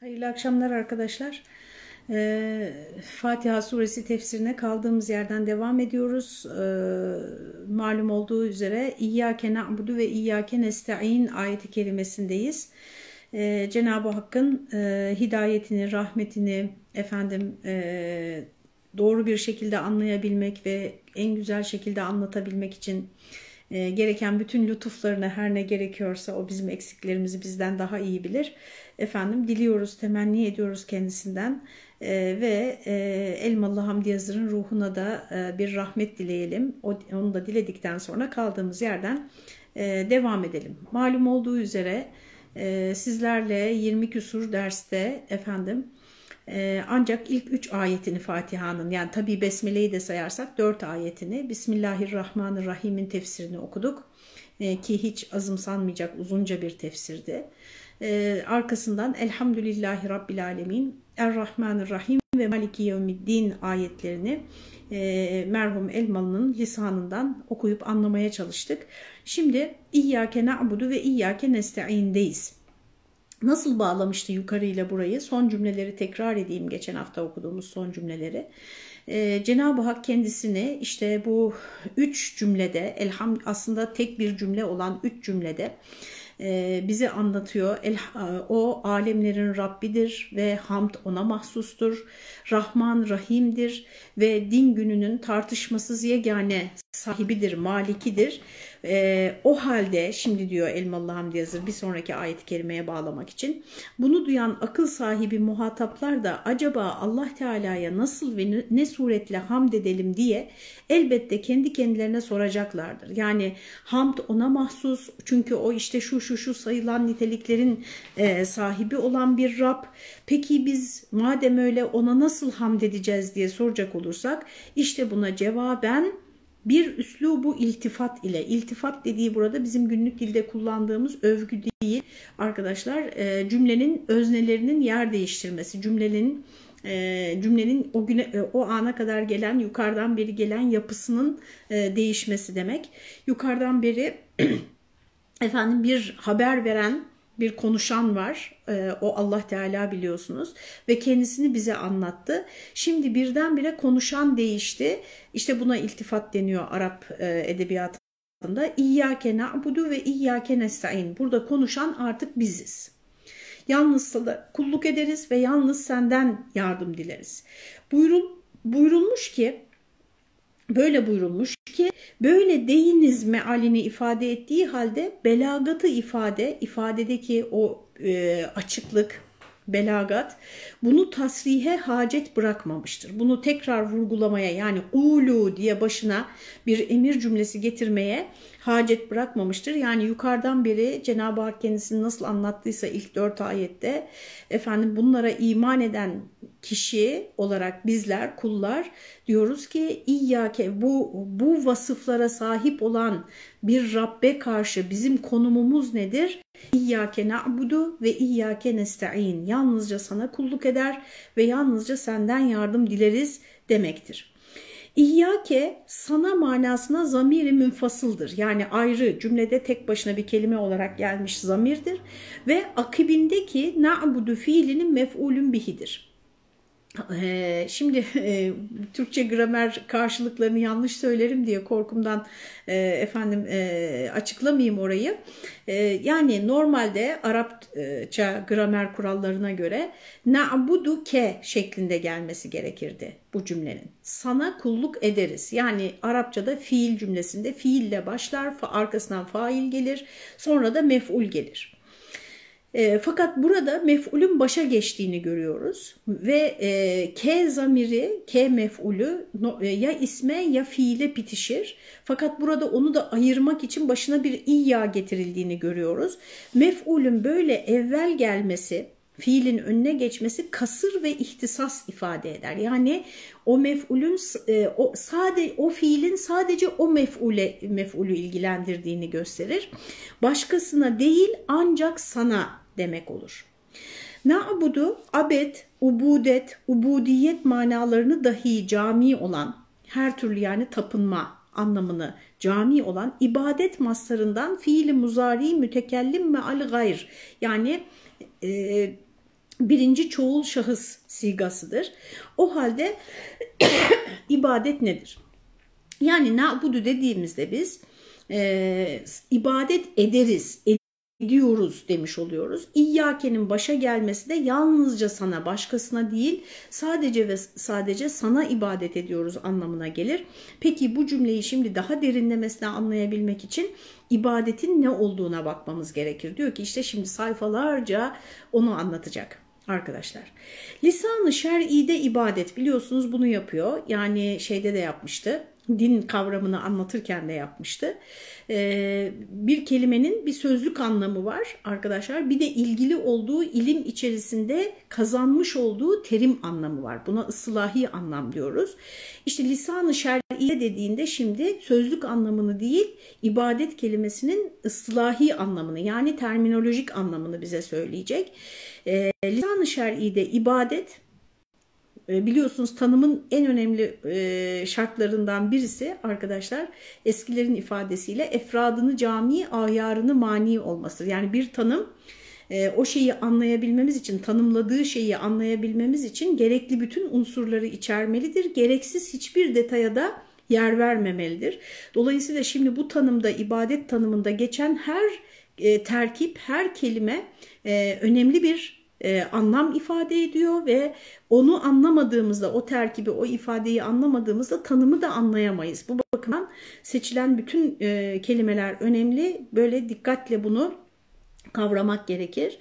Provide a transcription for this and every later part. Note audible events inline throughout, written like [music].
Hayırlı akşamlar arkadaşlar. Ee, Fatiha suresi tefsirine kaldığımız yerden devam ediyoruz. Ee, malum olduğu üzere İyyâke na'budu ve İyyâke nesta'in ayeti kelimesindeyiz. Ee, Cenab-ı Hakk'ın e, hidayetini, rahmetini efendim e, doğru bir şekilde anlayabilmek ve en güzel şekilde anlatabilmek için e, gereken bütün lütuflarını her ne gerekiyorsa o bizim eksiklerimizi bizden daha iyi bilir. Efendim diliyoruz, temenni ediyoruz kendisinden e, ve e, Elmalı Hamdi Yazır'ın ruhuna da e, bir rahmet dileyelim. O, onu da diledikten sonra kaldığımız yerden e, devam edelim. Malum olduğu üzere e, sizlerle 20 küsur derste efendim ee, ancak ilk üç ayetini Fatiha'nın yani tabi Besmele'yi de sayarsak dört ayetini Bismillahirrahmanirrahim'in tefsirini okuduk. Ee, ki hiç azımsanmayacak uzunca bir tefsirdi. Ee, arkasından Elhamdülillahi Rabbil Alemin, Errahmanirrahim ve Maliki Yevmiddin ayetlerini e, merhum Elmalı'nın lisanından okuyup anlamaya çalıştık. Şimdi İyyâke na'budu ve İyyâke nesta'in'deyiz. Nasıl bağlamıştı yukarıyla burayı? Son cümleleri tekrar edeyim geçen hafta okuduğumuz son cümleleri. Ee, Cenab-ı Hak kendisini işte bu üç cümlede elham aslında tek bir cümle olan üç cümlede e, bize anlatıyor. El, o alemlerin Rabbidir ve hamd ona mahsustur. Rahman Rahim'dir ve din gününün tartışmasız yegane sahibidir, malikidir. E, o halde şimdi diyor Elmalı Hamdi Yazır bir sonraki ayet-i kerimeye bağlamak için bunu duyan akıl sahibi muhataplar da acaba Allah Teala'ya nasıl ve ne suretle hamd edelim diye elbette kendi kendilerine soracaklardır. Yani hamd ona mahsus çünkü o işte şu şu şu sayılan niteliklerin e, sahibi olan bir Rab. Peki biz madem öyle ona nasıl hamd edeceğiz diye soracak olursak işte buna cevaben bir üslubu iltifat ile, iltifat dediği burada bizim günlük dilde kullandığımız övgü değil arkadaşlar e, cümlenin öznelerinin yer değiştirmesi, cümlenin e, cümlenin o güne e, o ana kadar gelen yukarıdan beri gelen yapısının değişmesi demek. Yukarıdan beri [clears throat] efendim bir haber veren bir konuşan var. Ee, o Allah Teala biliyorsunuz ve kendisini bize anlattı. Şimdi birdenbire konuşan değişti. İşte buna iltifat deniyor Arap e, edebiyatında. İyyâke na'budu ve iyyâke nesta'in. Burada konuşan artık biziz. Yalnız sana kulluk ederiz ve yalnız senden yardım dileriz. Buyurul, buyurulmuş ki Böyle buyurulmuş ki böyle deyiniz mealini ifade ettiği halde belagatı ifade, ifadedeki o e, açıklık, belagat bunu tasrihe hacet bırakmamıştır. Bunu tekrar vurgulamaya yani ulu diye başına bir emir cümlesi getirmeye hacet bırakmamıştır. Yani yukarıdan beri Cenab-ı Hak kendisini nasıl anlattıysa ilk dört ayette efendim bunlara iman eden kişi olarak bizler kullar diyoruz ki İyyake bu, bu vasıflara sahip olan bir Rabbe karşı bizim konumumuz nedir? İyyake na'budu ve İyyake nesta'in. Yalnızca sana kulluk eder ve yalnızca senden yardım dileriz demektir. İyyake sana manasına zamiri münfasıldır. Yani ayrı cümlede tek başına bir kelime olarak gelmiş zamirdir. Ve akibindeki na'budu fiilinin mef'ulün bihidir. Şimdi e, Türkçe gramer karşılıklarını yanlış söylerim diye korkumdan e, efendim e, açıklamayayım orayı. Yani normalde Arapça gramer kurallarına göre na'budu ke şeklinde gelmesi gerekirdi bu cümlenin. Sana kulluk ederiz. Yani Arapçada fiil cümlesinde fiille başlar, arkasından fail gelir, sonra da mef'ul gelir. E, fakat burada mef'ulün başa geçtiğini görüyoruz ve e, K zamiri, K mef'ulü no, e, ya isme ya fiile bitişir. Fakat burada onu da ayırmak için başına bir iyya getirildiğini görüyoruz. Mef'ulün böyle evvel gelmesi, fiilin önüne geçmesi kasır ve ihtisas ifade eder. Yani o mef'ulün e, o sade o fiilin sadece o mef'ule mef'ulü ilgilendirdiğini gösterir. Başkasına değil ancak sana demek olur. Na'budu, abed, ubudet, ubudiyet manalarını dahi cami olan, her türlü yani tapınma anlamını cami olan ibadet maslarından fiili muzari mütekellim al gayr yani e, birinci çoğul şahıs sigasıdır. O halde [coughs] ibadet nedir? Yani na'budu dediğimizde biz e, ibadet ederiz, ediyoruz demiş oluyoruz. İyyake'nin başa gelmesi de yalnızca sana, başkasına değil, sadece ve sadece sana ibadet ediyoruz anlamına gelir. Peki bu cümleyi şimdi daha derinlemesine anlayabilmek için ibadetin ne olduğuna bakmamız gerekir. Diyor ki işte şimdi sayfalarca onu anlatacak arkadaşlar. Lisan-ı şer'ide ibadet biliyorsunuz bunu yapıyor. Yani şeyde de yapmıştı din kavramını anlatırken de yapmıştı. Ee, bir kelimenin bir sözlük anlamı var arkadaşlar. Bir de ilgili olduğu ilim içerisinde kazanmış olduğu terim anlamı var. Buna ıslahi anlam diyoruz. İşte lisan-ı şer'iye dediğinde şimdi sözlük anlamını değil ibadet kelimesinin ıslahi anlamını yani terminolojik anlamını bize söyleyecek. Ee, lisan-ı şer'ide ibadet biliyorsunuz tanımın en önemli e, şartlarından birisi arkadaşlar eskilerin ifadesiyle efradını cami, ayarını mani olmasıdır. Yani bir tanım e, o şeyi anlayabilmemiz için, tanımladığı şeyi anlayabilmemiz için gerekli bütün unsurları içermelidir. Gereksiz hiçbir detaya da yer vermemelidir. Dolayısıyla şimdi bu tanımda, ibadet tanımında geçen her terkip, her kelime önemli bir e, anlam ifade ediyor ve onu anlamadığımızda o terkibi o ifadeyi anlamadığımızda tanımı da anlayamayız. Bu bakımdan seçilen bütün e, kelimeler önemli. Böyle dikkatle bunu kavramak gerekir.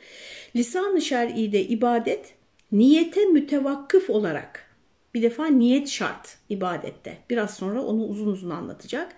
Lisan-ı şer'ide ibadet niyete mütevakkıf olarak bir defa niyet şart ibadette. Biraz sonra onu uzun uzun anlatacak.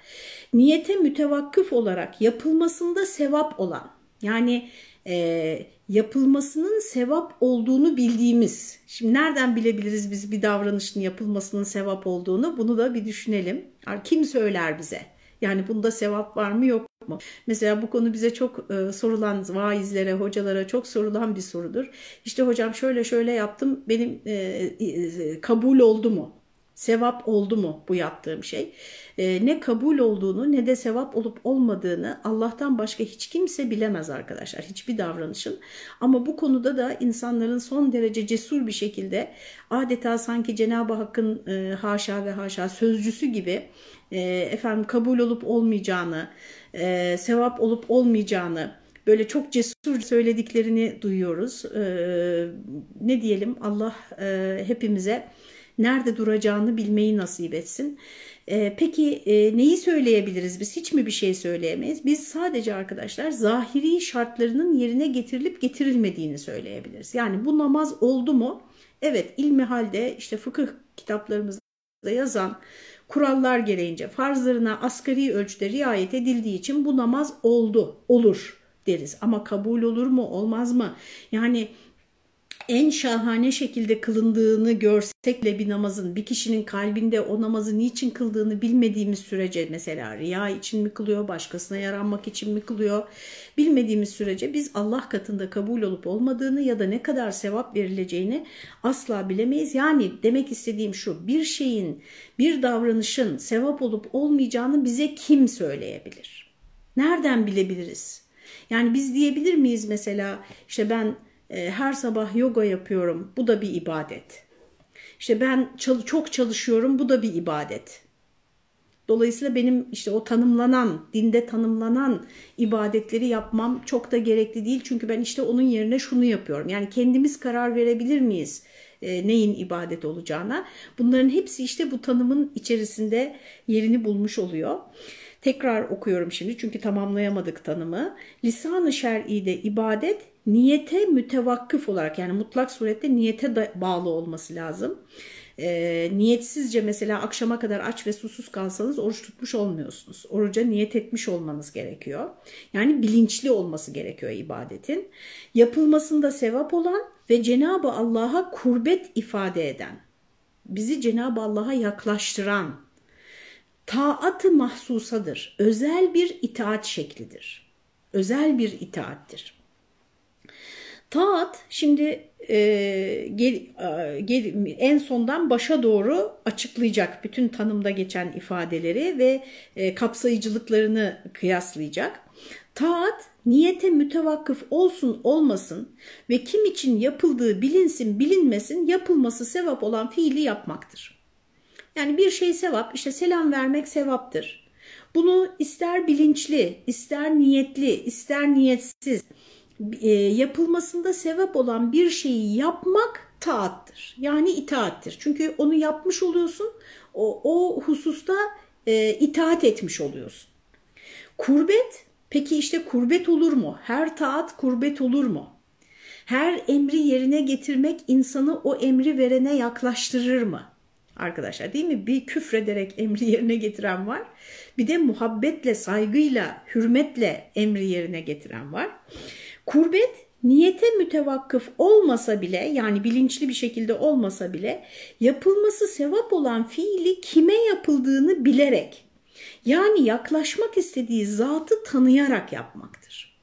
Niyete mütevakkıf olarak yapılmasında sevap olan yani e, yapılmasının sevap olduğunu bildiğimiz. Şimdi nereden bilebiliriz biz bir davranışın yapılmasının sevap olduğunu? Bunu da bir düşünelim. Kim söyler bize? Yani bunda sevap var mı yok mu? Mesela bu konu bize çok e, sorulan vaizlere, hocalara çok sorulan bir sorudur. İşte hocam şöyle şöyle yaptım benim e, e, kabul oldu mu? Sevap oldu mu bu yaptığım şey? E, ne kabul olduğunu ne de sevap olup olmadığını Allah'tan başka hiç kimse bilemez arkadaşlar. Hiçbir davranışın. Ama bu konuda da insanların son derece cesur bir şekilde adeta sanki Cenab-ı Hakk'ın e, haşa ve haşa sözcüsü gibi e, efendim kabul olup olmayacağını, e, sevap olup olmayacağını böyle çok cesur söylediklerini duyuyoruz. Ee, ne diyelim Allah e, hepimize nerede duracağını bilmeyi nasip etsin. E, peki e, neyi söyleyebiliriz biz? Hiç mi bir şey söyleyemeyiz? Biz sadece arkadaşlar zahiri şartlarının yerine getirilip getirilmediğini söyleyebiliriz. Yani bu namaz oldu mu? Evet ilmihalde işte fıkıh kitaplarımızda yazan kurallar gereğince farzlarına asgari ölçüde riayet edildiği için bu namaz oldu, olur deriz. Ama kabul olur mu, olmaz mı? Yani en şahane şekilde kılındığını görsek bile bir namazın bir kişinin kalbinde o namazı niçin kıldığını bilmediğimiz sürece mesela riya için mi kılıyor, başkasına yaranmak için mi kılıyor bilmediğimiz sürece biz Allah katında kabul olup olmadığını ya da ne kadar sevap verileceğini asla bilemeyiz. Yani demek istediğim şu bir şeyin bir davranışın sevap olup olmayacağını bize kim söyleyebilir? Nereden bilebiliriz? Yani biz diyebilir miyiz mesela işte ben e, her sabah yoga yapıyorum. Bu da bir ibadet. İşte ben çok çalışıyorum. Bu da bir ibadet. Dolayısıyla benim işte o tanımlanan, dinde tanımlanan ibadetleri yapmam çok da gerekli değil. Çünkü ben işte onun yerine şunu yapıyorum. Yani kendimiz karar verebilir miyiz e, neyin ibadet olacağına? Bunların hepsi işte bu tanımın içerisinde yerini bulmuş oluyor. Tekrar okuyorum şimdi çünkü tamamlayamadık tanımı. Lisan-ı şer'ide ibadet niyete mütevakkıf olarak yani mutlak surette niyete bağlı olması lazım. E, niyetsizce mesela akşama kadar aç ve susuz kalsanız oruç tutmuş olmuyorsunuz. Oruca niyet etmiş olmanız gerekiyor. Yani bilinçli olması gerekiyor ibadetin. Yapılmasında sevap olan ve Cenab-ı Allah'a kurbet ifade eden, bizi Cenab-ı Allah'a yaklaştıran, taatı mahsusadır. Özel bir itaat şeklidir. Özel bir itaattir. Taat şimdi e, gel, e, gel, en sondan başa doğru açıklayacak bütün tanımda geçen ifadeleri ve e, kapsayıcılıklarını kıyaslayacak. Taat niyete mütevakkıf olsun olmasın ve kim için yapıldığı bilinsin bilinmesin yapılması sevap olan fiili yapmaktır. Yani bir şey sevap işte selam vermek sevaptır. Bunu ister bilinçli, ister niyetli, ister niyetsiz e, yapılmasında sevap olan bir şeyi yapmak taattır. Yani itaattir. Çünkü onu yapmış oluyorsun, o, o hususta e, itaat etmiş oluyorsun. Kurbet, peki işte kurbet olur mu? Her taat kurbet olur mu? Her emri yerine getirmek insanı o emri verene yaklaştırır mı? Arkadaşlar değil mi? Bir küfrederek emri yerine getiren var. Bir de muhabbetle, saygıyla, hürmetle emri yerine getiren var. Kurbet niyete mütevakkıf olmasa bile yani bilinçli bir şekilde olmasa bile yapılması sevap olan fiili kime yapıldığını bilerek yani yaklaşmak istediği zatı tanıyarak yapmaktır.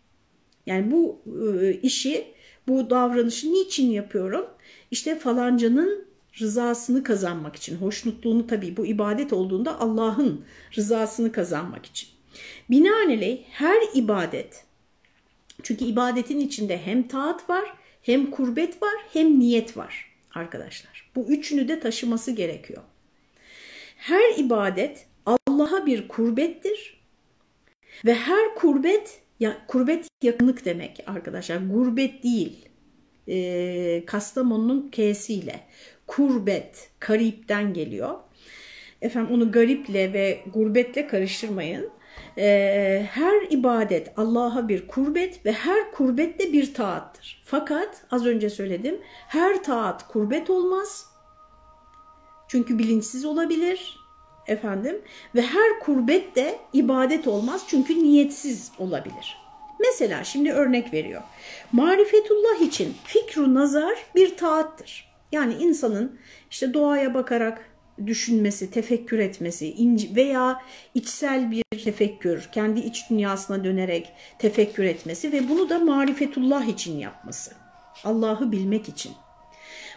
Yani bu e, işi, bu davranışı niçin yapıyorum? İşte falancanın rızasını kazanmak için, hoşnutluğunu tabii bu ibadet olduğunda Allah'ın rızasını kazanmak için. Binaenaleyh her ibadet çünkü ibadetin içinde hem taat var, hem kurbet var, hem niyet var arkadaşlar. Bu üçünü de taşıması gerekiyor. Her ibadet Allah'a bir kurbettir ve her kurbet ya kurbet yakınlık demek arkadaşlar. Gurbet değil. E, Kastamonu'nun K'siyle. Kurbet, karipten geliyor. Efendim onu gariple ve gurbetle karıştırmayın e, her ibadet Allah'a bir kurbet ve her kurbet de bir taattır. Fakat az önce söyledim her taat kurbet olmaz. Çünkü bilinçsiz olabilir efendim ve her kurbet de ibadet olmaz çünkü niyetsiz olabilir. Mesela şimdi örnek veriyor. Marifetullah için fikru nazar bir taattır. Yani insanın işte doğaya bakarak düşünmesi, tefekkür etmesi veya içsel bir tefekkür, kendi iç dünyasına dönerek tefekkür etmesi ve bunu da marifetullah için yapması. Allah'ı bilmek için.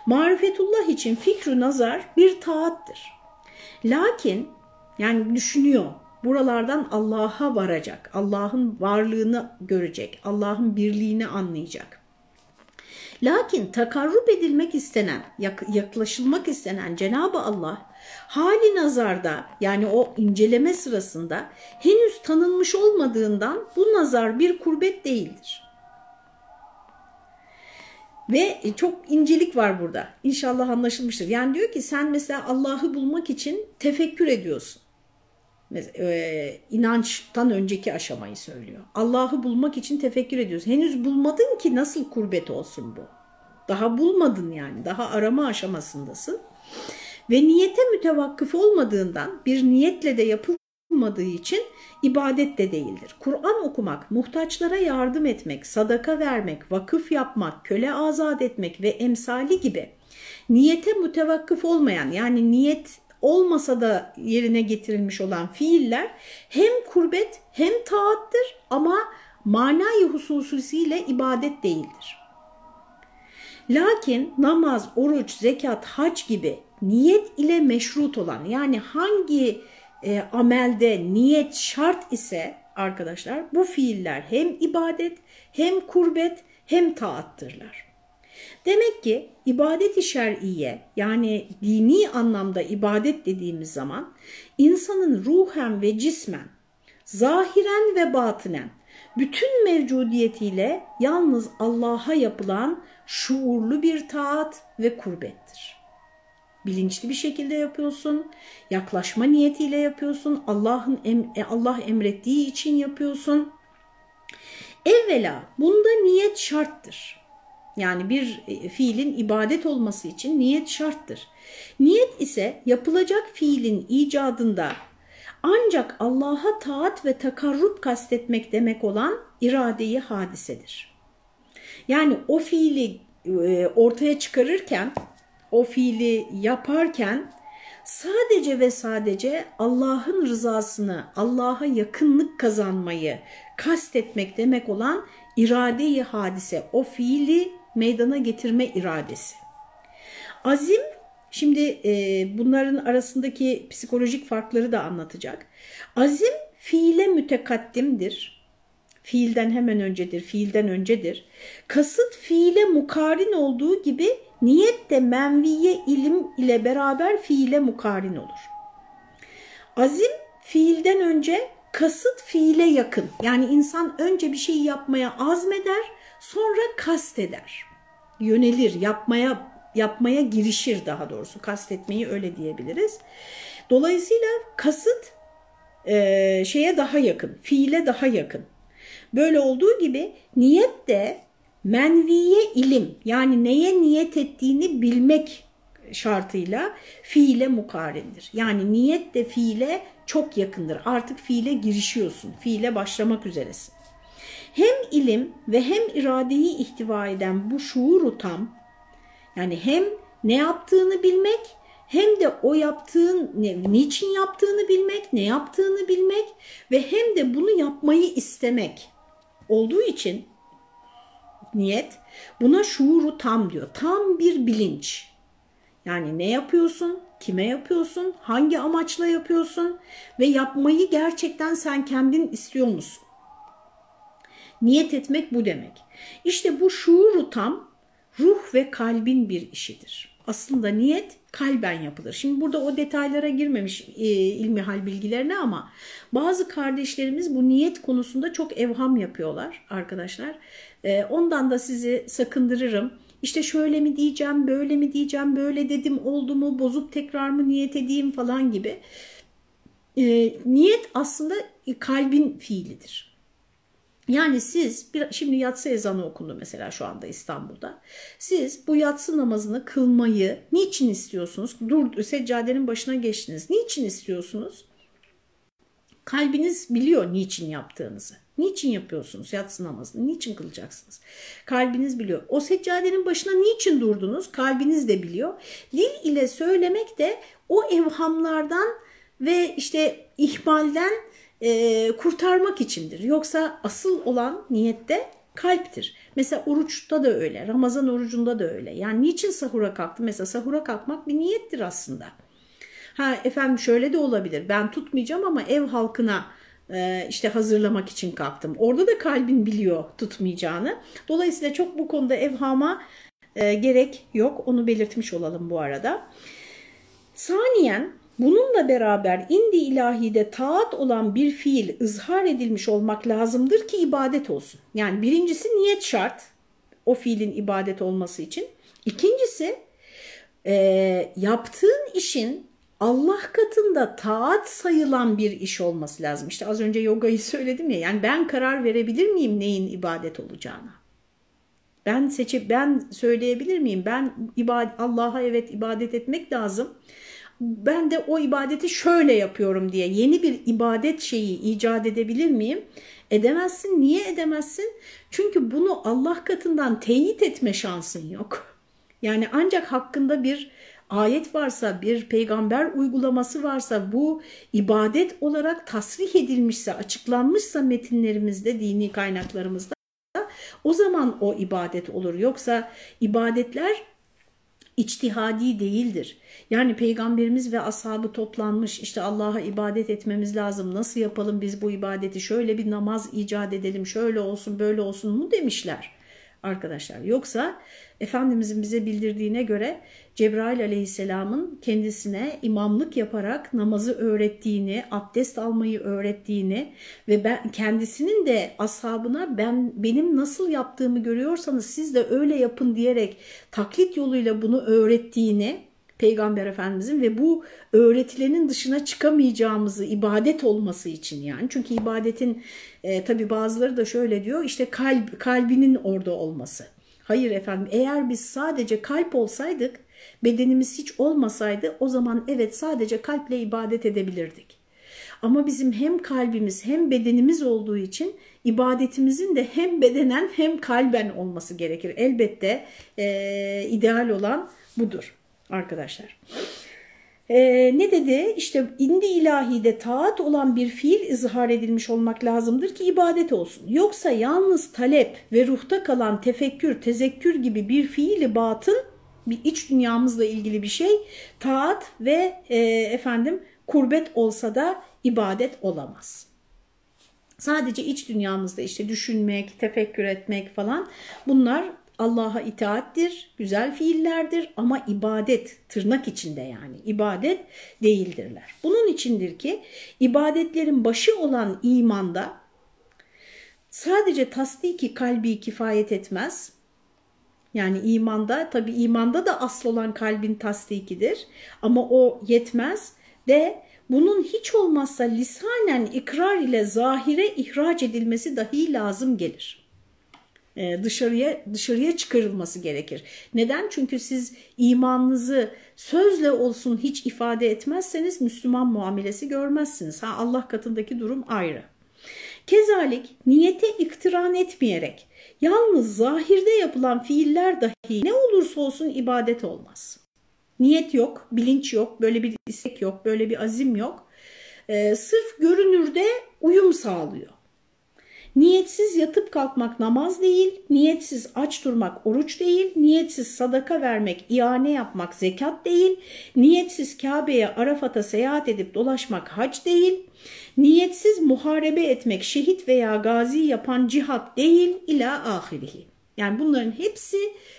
Marifetullah için fikru nazar bir taattır. Lakin yani düşünüyor, buralardan Allah'a varacak, Allah'ın varlığını görecek, Allah'ın birliğini anlayacak. Lakin takarrub edilmek istenen, yaklaşılmak istenen Cenab-ı Allah hali nazarda yani o inceleme sırasında henüz tanınmış olmadığından bu nazar bir kurbet değildir. Ve çok incelik var burada. İnşallah anlaşılmıştır. Yani diyor ki sen mesela Allah'ı bulmak için tefekkür ediyorsun. E, inançtan önceki aşamayı söylüyor. Allah'ı bulmak için tefekkür ediyorsun. Henüz bulmadın ki nasıl kurbet olsun bu? Daha bulmadın yani. Daha arama aşamasındasın. Ve niyete mütevakkıf olmadığından bir niyetle de yapılmadığı için ibadet de değildir. Kur'an okumak, muhtaçlara yardım etmek, sadaka vermek, vakıf yapmak, köle azat etmek ve emsali gibi niyete mütevakkıf olmayan yani niyet olmasa da yerine getirilmiş olan fiiller hem kurbet hem taattır ama manayı hususiyle ibadet değildir. Lakin namaz, oruç, zekat, hac gibi niyet ile meşrut olan yani hangi e, amelde niyet şart ise arkadaşlar bu fiiller hem ibadet hem kurbet hem taattırlar. Demek ki ibadet-i şer'iye yani dini anlamda ibadet dediğimiz zaman insanın ruhen ve cismen, zahiren ve batınen bütün mevcudiyetiyle yalnız Allah'a yapılan şuurlu bir taat ve kurbettir. Bilinçli bir şekilde yapıyorsun, yaklaşma niyetiyle yapıyorsun, Allah'ın e, Allah emrettiği için yapıyorsun. Evvela bunda niyet şarttır. Yani bir e, fiilin ibadet olması için niyet şarttır. Niyet ise yapılacak fiilin icadında ancak Allah'a taat ve takarrub kastetmek demek olan iradeyi hadisedir. Yani o fiili e, ortaya çıkarırken, o fiili yaparken sadece ve sadece Allah'ın rızasını, Allah'a yakınlık kazanmayı kastetmek demek olan irade-i hadise, o fiili meydana getirme iradesi. Azim, şimdi e, bunların arasındaki psikolojik farkları da anlatacak. Azim fiile mütekaddimdir. Fiilden hemen öncedir, fiilden öncedir. Kasıt fiile mukarin olduğu gibi niyet de menviye ilim ile beraber fiile mukarin olur. Azim fiilden önce kasıt fiile yakın. Yani insan önce bir şeyi yapmaya azmeder, sonra kasteder. Yönelir, yapmaya yapmaya girişir daha doğrusu. Kastetmeyi öyle diyebiliriz. Dolayısıyla kasıt e, şeye daha yakın, fiile daha yakın. Böyle olduğu gibi niyet de menviye ilim yani neye niyet ettiğini bilmek şartıyla fiile mukarindir. Yani niyet de fiile çok yakındır. Artık fiile girişiyorsun, fiile başlamak üzeresin. Hem ilim ve hem iradeyi ihtiva eden bu şuuru tam yani hem ne yaptığını bilmek hem de o yaptığın, ne, niçin yaptığını bilmek, ne yaptığını bilmek ve hem de bunu yapmayı istemek olduğu için niyet buna şuuru tam diyor. Tam bir bilinç. Yani ne yapıyorsun, kime yapıyorsun, hangi amaçla yapıyorsun ve yapmayı gerçekten sen kendin istiyor musun? Niyet etmek bu demek. İşte bu şuuru tam ruh ve kalbin bir işidir. Aslında niyet kalben yapılır. Şimdi burada o detaylara girmemiş e, ilmi hal bilgilerine ama bazı kardeşlerimiz bu niyet konusunda çok evham yapıyorlar arkadaşlar. E, ondan da sizi sakındırırım. İşte şöyle mi diyeceğim, böyle mi diyeceğim, böyle dedim oldu mu, bozup tekrar mı niyet edeyim falan gibi. E, niyet aslında kalbin fiilidir. Yani siz bir, şimdi yatsı ezanı okundu mesela şu anda İstanbul'da. Siz bu yatsı namazını kılmayı niçin istiyorsunuz? Dur seccadenin başına geçtiniz. Niçin istiyorsunuz? Kalbiniz biliyor niçin yaptığınızı. Niçin yapıyorsunuz yatsı namazını? Niçin kılacaksınız? Kalbiniz biliyor. O seccadenin başına niçin durdunuz? Kalbiniz de biliyor. Dil ile söylemek de o evhamlardan ve işte ihmalden e, kurtarmak içindir. Yoksa asıl olan niyette kalptir. Mesela oruçta da öyle, Ramazan orucunda da öyle. Yani niçin sahura kalktı? Mesela sahura kalkmak bir niyettir aslında. Ha efendim şöyle de olabilir. Ben tutmayacağım ama ev halkına e, işte hazırlamak için kalktım. Orada da kalbin biliyor tutmayacağını. Dolayısıyla çok bu konuda evhama e, gerek yok. Onu belirtmiş olalım bu arada. Saniyen Bununla beraber indi ilahide taat olan bir fiil ızhar edilmiş olmak lazımdır ki ibadet olsun. Yani birincisi niyet şart o fiilin ibadet olması için. İkincisi e, yaptığın işin Allah katında taat sayılan bir iş olması lazım. İşte az önce yogayı söyledim ya yani ben karar verebilir miyim neyin ibadet olacağına? Ben seçip ben söyleyebilir miyim? Ben Allah'a evet ibadet etmek lazım ben de o ibadeti şöyle yapıyorum diye yeni bir ibadet şeyi icat edebilir miyim? Edemezsin. Niye edemezsin? Çünkü bunu Allah katından teyit etme şansın yok. Yani ancak hakkında bir ayet varsa, bir peygamber uygulaması varsa, bu ibadet olarak tasrih edilmişse, açıklanmışsa metinlerimizde, dini kaynaklarımızda o zaman o ibadet olur. Yoksa ibadetler içtihadi değildir. Yani peygamberimiz ve ashabı toplanmış işte Allah'a ibadet etmemiz lazım. Nasıl yapalım biz bu ibadeti? Şöyle bir namaz icat edelim. Şöyle olsun böyle olsun mu demişler arkadaşlar. Yoksa Efendimizin bize bildirdiğine göre Cebrail aleyhisselamın kendisine imamlık yaparak namazı öğrettiğini, abdest almayı öğrettiğini ve ben kendisinin de ashabına ben benim nasıl yaptığımı görüyorsanız siz de öyle yapın diyerek taklit yoluyla bunu öğrettiğini Peygamber Efendimizin ve bu öğretilenin dışına çıkamayacağımızı ibadet olması için yani. Çünkü ibadetin e, tabi bazıları da şöyle diyor işte kalp, kalbinin orada olması. Hayır efendim eğer biz sadece kalp olsaydık bedenimiz hiç olmasaydı o zaman evet sadece kalple ibadet edebilirdik. Ama bizim hem kalbimiz hem bedenimiz olduğu için ibadetimizin de hem bedenen hem kalben olması gerekir. Elbette e, ideal olan budur arkadaşlar. Ee, ne dedi? İşte indi ilahide taat olan bir fiil izhar edilmiş olmak lazımdır ki ibadet olsun. Yoksa yalnız talep ve ruhta kalan tefekkür, tezekkür gibi bir fiili batın, bir iç dünyamızla ilgili bir şey, taat ve e, efendim kurbet olsa da ibadet olamaz. Sadece iç dünyamızda işte düşünmek, tefekkür etmek falan bunlar Allah'a itaattir, güzel fiillerdir ama ibadet tırnak içinde yani ibadet değildirler. Bunun içindir ki ibadetlerin başı olan imanda sadece tasdiki kalbi kifayet etmez. Yani imanda tabi imanda da asıl olan kalbin tasdikidir ama o yetmez de bunun hiç olmazsa lisanen ikrar ile zahire ihraç edilmesi dahi lazım gelir. Ee, dışarıya dışarıya çıkarılması gerekir. Neden? Çünkü siz imanınızı sözle olsun hiç ifade etmezseniz Müslüman muamelesi görmezsiniz. Ha Allah katındaki durum ayrı. Kezalik niyete iktiran etmeyerek yalnız zahirde yapılan fiiller dahi ne olursa olsun ibadet olmaz. Niyet yok, bilinç yok, böyle bir istek yok, böyle bir azim yok. Ee, sırf görünürde uyum sağlıyor. Niyetsiz yatıp kalkmak namaz değil, niyetsiz aç durmak oruç değil, niyetsiz sadaka vermek, iane yapmak zekat değil, niyetsiz Kabe'ye Arafat'a seyahat edip dolaşmak hac değil, niyetsiz muharebe etmek şehit veya gazi yapan cihat değil ila ahirihi. Yani bunların hepsi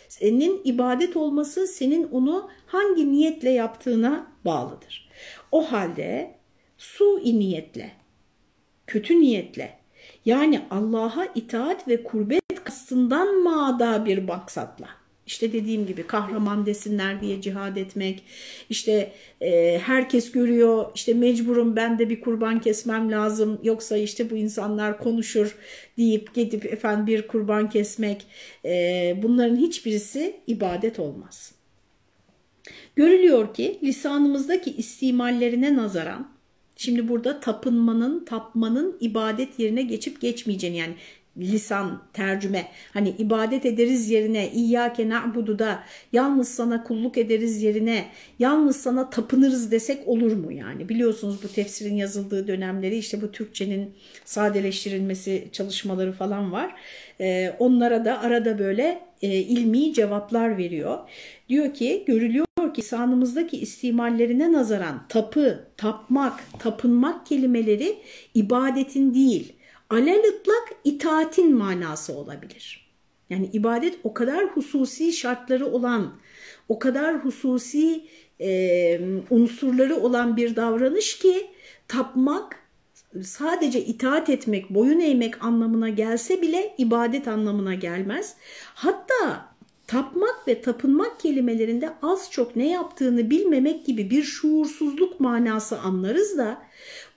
senin ibadet olması senin onu hangi niyetle yaptığına bağlıdır. O halde su niyetle, kötü niyetle yani Allah'a itaat ve kurbet kastından mada bir maksatla. İşte dediğim gibi kahraman desinler diye cihad etmek, işte e, herkes görüyor, işte mecburum ben de bir kurban kesmem lazım, yoksa işte bu insanlar konuşur deyip gidip efendim bir kurban kesmek, e, bunların hiçbirisi ibadet olmaz. Görülüyor ki lisanımızdaki istimallerine nazaran Şimdi burada tapınmanın, tapmanın ibadet yerine geçip geçmeyeceğini yani lisan, tercüme hani ibadet ederiz yerine İyyâke na'budu da yalnız sana kulluk ederiz yerine yalnız sana tapınırız desek olur mu yani? Biliyorsunuz bu tefsirin yazıldığı dönemleri işte bu Türkçenin sadeleştirilmesi çalışmaları falan var. Ee, onlara da arada böyle e, ilmi cevaplar veriyor. Diyor ki görülüyor ki lisanımızdaki istimallerine nazaran tapı, tapmak, tapınmak kelimeleri ibadetin değil, alelütlak itaatin manası olabilir. Yani ibadet o kadar hususi şartları olan, o kadar hususi e, unsurları olan bir davranış ki tapmak sadece itaat etmek, boyun eğmek anlamına gelse bile ibadet anlamına gelmez. Hatta tapmak ve tapınmak kelimelerinde az çok ne yaptığını bilmemek gibi bir şuursuzluk manası anlarız da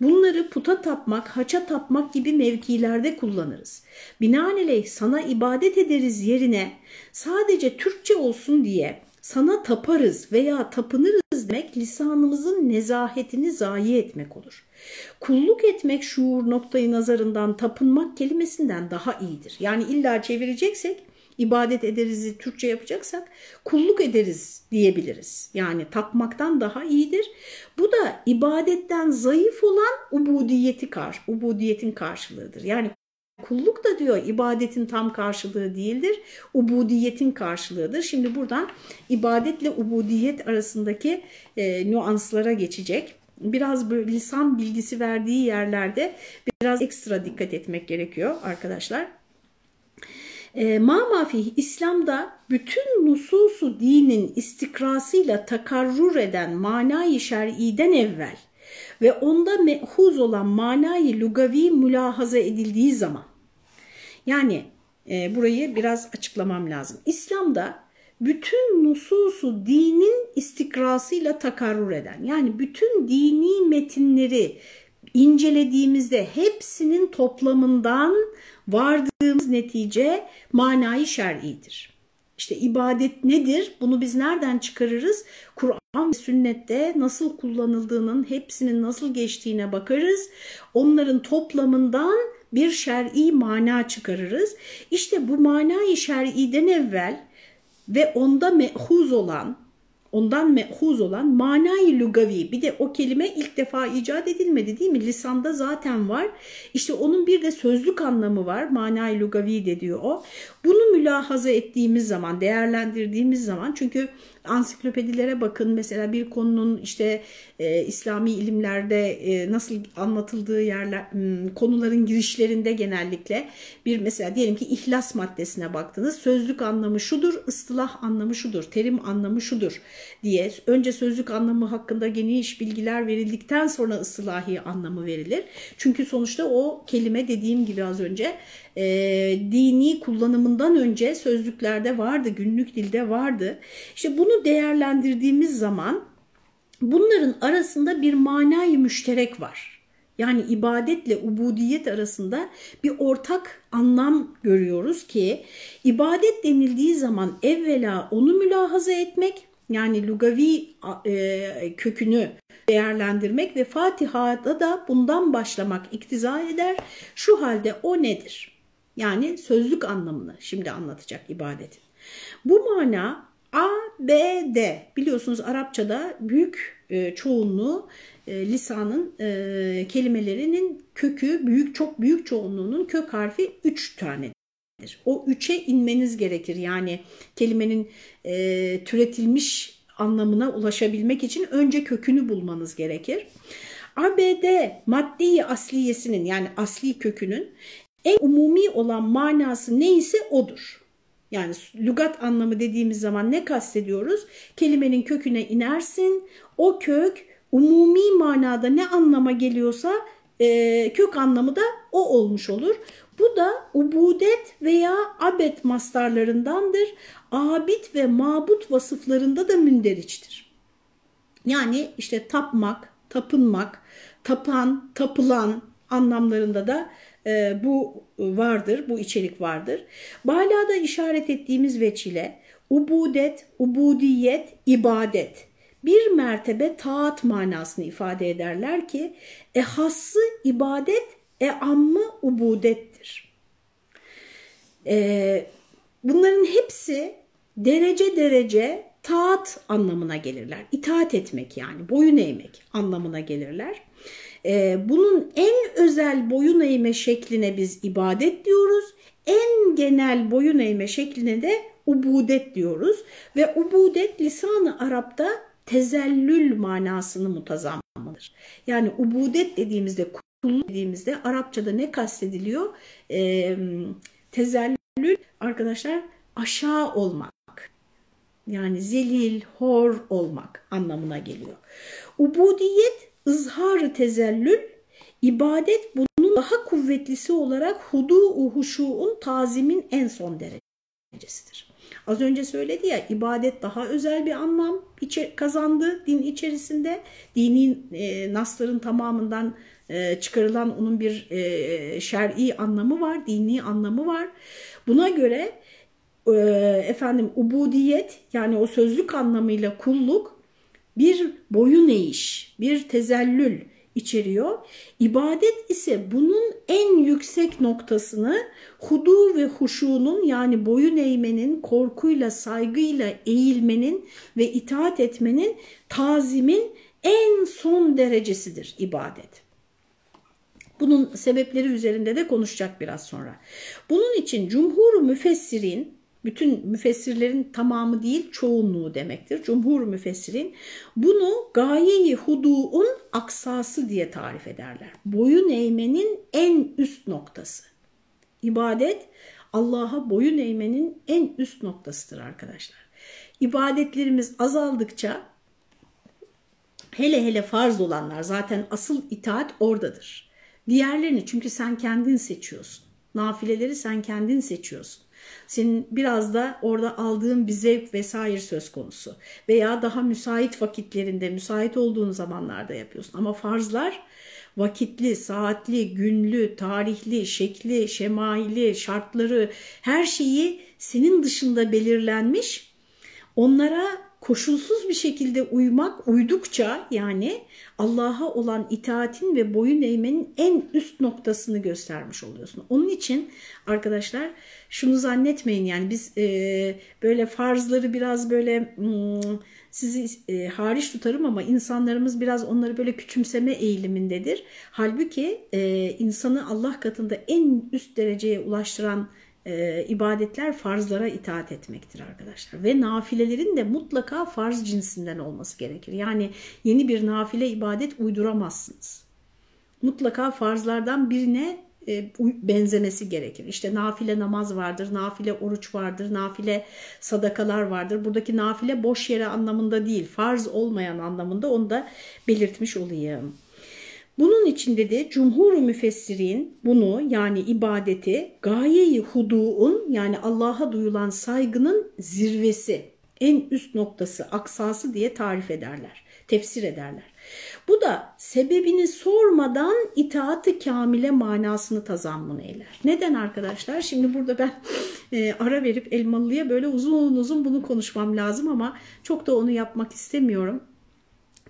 bunları puta tapmak, haça tapmak gibi mevkilerde kullanırız. Binaenaleyh sana ibadet ederiz yerine sadece Türkçe olsun diye sana taparız veya tapınırız demek lisanımızın nezahetini zayi etmek olur. Kulluk etmek şuur noktayı nazarından tapınmak kelimesinden daha iyidir. Yani illa çevireceksek ibadet ederiz Türkçe yapacaksak kulluk ederiz diyebiliriz. Yani tapmaktan daha iyidir. Bu da ibadetten zayıf olan ubudiyeti kar, ubudiyetin karşılığıdır. Yani kulluk da diyor ibadetin tam karşılığı değildir. Ubudiyetin karşılığıdır. Şimdi buradan ibadetle ubudiyet arasındaki e, nüanslara geçecek. Biraz lisan bilgisi verdiği yerlerde biraz ekstra dikkat etmek gerekiyor arkadaşlar. E, ma mafih İslam'da bütün nususu dinin istikrasıyla takarrur eden manayı şer'iden evvel ve onda mehuz olan manayı lugavi mülahaza edildiği zaman yani e, burayı biraz açıklamam lazım. İslam'da bütün nususu dinin istikrasıyla takarrur eden yani bütün dini metinleri incelediğimizde hepsinin toplamından vardığımız netice manayı şer'idir. İşte ibadet nedir? Bunu biz nereden çıkarırız? Kur'an ve sünnette nasıl kullanıldığının, hepsinin nasıl geçtiğine bakarız. Onların toplamından bir şer'i mana çıkarırız. İşte bu manayı şer'iden evvel ve onda mehuz olan, ondan mehuz olan manayı lugavi bir de o kelime ilk defa icat edilmedi değil mi? Lisanda zaten var. İşte onun bir de sözlük anlamı var. Manayı lugavi de diyor o. Bunu mülahaza ettiğimiz zaman, değerlendirdiğimiz zaman çünkü ansiklopedilere bakın mesela bir konunun işte e, İslami ilimlerde e, nasıl anlatıldığı yerler konuların girişlerinde genellikle bir mesela diyelim ki ihlas maddesine baktınız sözlük anlamı şudur ıstılah anlamı şudur terim anlamı şudur diye önce sözlük anlamı hakkında geniş bilgiler verildikten sonra ıstılahi anlamı verilir. Çünkü sonuçta o kelime dediğim gibi az önce e, dini kullanımından önce sözlüklerde vardı, günlük dilde vardı. İşte bunu değerlendirdiğimiz zaman bunların arasında bir manayı müşterek var. Yani ibadetle ubudiyet arasında bir ortak anlam görüyoruz ki ibadet denildiği zaman evvela onu mülahaza etmek yani lugavi e, kökünü değerlendirmek ve Fatiha'da da bundan başlamak iktiza eder. Şu halde o nedir? Yani sözlük anlamını şimdi anlatacak ibadetin. Bu mana A, B, D biliyorsunuz Arapçada büyük e, çoğunluğu e, lisanın e, kelimelerinin kökü büyük çok büyük çoğunluğunun kök harfi 3 tanedir. O 3'e inmeniz gerekir yani kelimenin türetilmiş anlamına ulaşabilmek için önce kökünü bulmanız gerekir. ABD maddi asliyesinin yani asli kökünün en umumi olan manası neyse odur. Yani lügat anlamı dediğimiz zaman ne kastediyoruz? Kelimenin köküne inersin. O kök umumi manada ne anlama geliyorsa e, kök anlamı da o olmuş olur. Bu da ubudet veya abed mastarlarındandır. Abid ve mabut vasıflarında da münderiçtir. Yani işte tapmak, tapınmak, tapan, tapılan anlamlarında da e, bu vardır, bu içerik vardır. Balada işaret ettiğimiz veçile ubudet, ubudiyet, ibadet bir mertebe taat manasını ifade ederler ki ehassı ibadet, e ammı ubudettir. E, bunların hepsi derece derece taat anlamına gelirler. İtaat etmek yani boyun eğmek anlamına gelirler. Ee, bunun en özel boyun eğme şekline biz ibadet diyoruz. En genel boyun eğme şekline de ubudet diyoruz. Ve ubudet lisanı Arap'ta tezellül manasını mutazammadır. Yani ubudet dediğimizde, kulluk dediğimizde Arapçada ne kastediliyor? Ee, tezellül arkadaşlar aşağı olmak. Yani zelil, hor olmak anlamına geliyor. Ubudiyet ızhar tezellül, ibadet bunun daha kuvvetlisi olarak hudu-u huşu'un tazimin en son derecesidir. Az önce söyledi ya ibadet daha özel bir anlam kazandı din içerisinde. Dini e, nasların tamamından e, çıkarılan onun bir e, şer'i anlamı var, dini anlamı var. Buna göre e, efendim ubudiyet yani o sözlük anlamıyla kulluk bir boyun eğiş, bir tezellül içeriyor. İbadet ise bunun en yüksek noktasını hudu ve huşunun yani boyun eğmenin, korkuyla, saygıyla eğilmenin ve itaat etmenin, tazimin en son derecesidir ibadet. Bunun sebepleri üzerinde de konuşacak biraz sonra. Bunun için cumhur müfessirin bütün müfessirlerin tamamı değil çoğunluğu demektir. Cumhur müfessirin bunu gayeyi hudu'un aksası diye tarif ederler. Boyun eğmenin en üst noktası. İbadet Allah'a boyun eğmenin en üst noktasıdır arkadaşlar. İbadetlerimiz azaldıkça hele hele farz olanlar zaten asıl itaat oradadır. Diğerlerini çünkü sen kendin seçiyorsun. Nafileleri sen kendin seçiyorsun. Senin biraz da orada aldığın bir zevk vesaire söz konusu. Veya daha müsait vakitlerinde, müsait olduğun zamanlarda yapıyorsun. Ama farzlar vakitli, saatli, günlü, tarihli, şekli, şemaili, şartları her şeyi senin dışında belirlenmiş. Onlara koşulsuz bir şekilde uymak, uydukça yani Allah'a olan itaatin ve boyun eğmenin en üst noktasını göstermiş oluyorsun. Onun için arkadaşlar şunu zannetmeyin yani biz e, böyle farzları biraz böyle hmm, sizi e, hariç tutarım ama insanlarımız biraz onları böyle küçümseme eğilimindedir. Halbuki e, insanı Allah katında en üst dereceye ulaştıran e, ibadetler farzlara itaat etmektir arkadaşlar. Ve nafilelerin de mutlaka farz cinsinden olması gerekir. Yani yeni bir nafile ibadet uyduramazsınız. Mutlaka farzlardan birine e, benzemesi gerekir. İşte nafile namaz vardır, nafile oruç vardır, nafile sadakalar vardır. Buradaki nafile boş yere anlamında değil, farz olmayan anlamında onu da belirtmiş olayım. Bunun için dedi cumhur müfessirin bunu yani ibadeti gayeyi huduun yani Allah'a duyulan saygının zirvesi, en üst noktası, aksası diye tarif ederler, tefsir ederler. Bu da sebebini sormadan itaati kamile manasını tazammun eyler. Neden arkadaşlar? Şimdi burada ben e, ara verip Elmalı'ya böyle uzun uzun bunu konuşmam lazım ama çok da onu yapmak istemiyorum.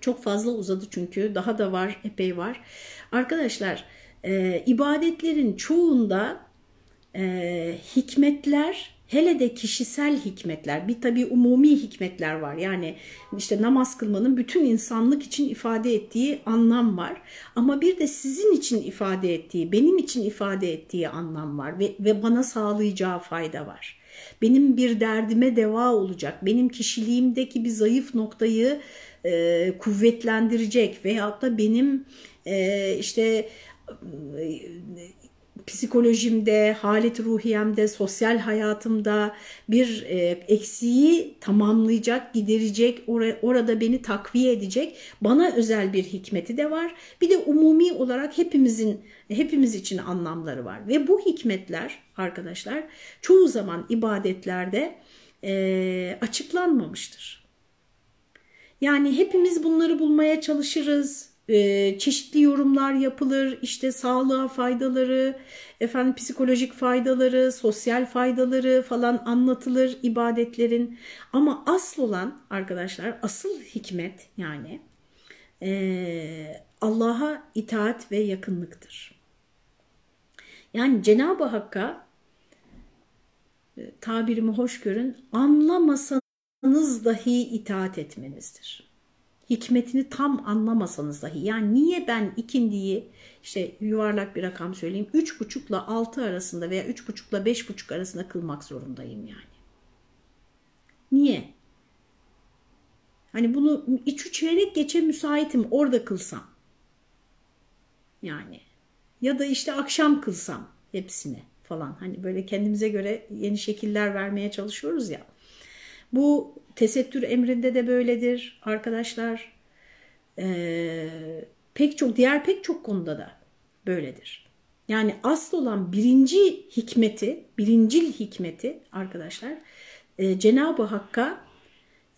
Çok fazla uzadı çünkü daha da var epey var. Arkadaşlar e, ibadetlerin çoğunda e, hikmetler hele de kişisel hikmetler bir tabi umumi hikmetler var. Yani işte namaz kılmanın bütün insanlık için ifade ettiği anlam var. Ama bir de sizin için ifade ettiği, benim için ifade ettiği anlam var ve, ve bana sağlayacağı fayda var. Benim bir derdime deva olacak, benim kişiliğimdeki bir zayıf noktayı e, kuvvetlendirecek veyahut da benim e, işte e, psikolojimde, halet ruhiyemde, sosyal hayatımda bir e, eksiği tamamlayacak, giderecek, or orada beni takviye edecek bana özel bir hikmeti de var. Bir de umumi olarak hepimizin hepimiz için anlamları var ve bu hikmetler arkadaşlar çoğu zaman ibadetlerde e, açıklanmamıştır. Yani hepimiz bunları bulmaya çalışırız. Ee, çeşitli yorumlar yapılır. İşte sağlığa faydaları, efendim psikolojik faydaları, sosyal faydaları falan anlatılır ibadetlerin. Ama asıl olan arkadaşlar, asıl hikmet yani e, Allah'a itaat ve yakınlıktır. Yani Cenab-ı Hakk'a e, tabirimi hoş görün anlamasan anlamasanız dahi itaat etmenizdir. Hikmetini tam anlamasanız dahi. Yani niye ben ikindiyi işte yuvarlak bir rakam söyleyeyim 3,5 ile 6 arasında veya 3,5 ile 5,5 arasında kılmak zorundayım yani. Niye? Hani bunu iç üç çeyrek geçe müsaitim orada kılsam. Yani ya da işte akşam kılsam hepsini falan. Hani böyle kendimize göre yeni şekiller vermeye çalışıyoruz ya. Bu tesettür emrinde de böyledir arkadaşlar. Ee, pek çok diğer pek çok konuda da böyledir. Yani asıl olan birinci hikmeti, birincil hikmeti arkadaşlar e, Cenab-ı Hakk'a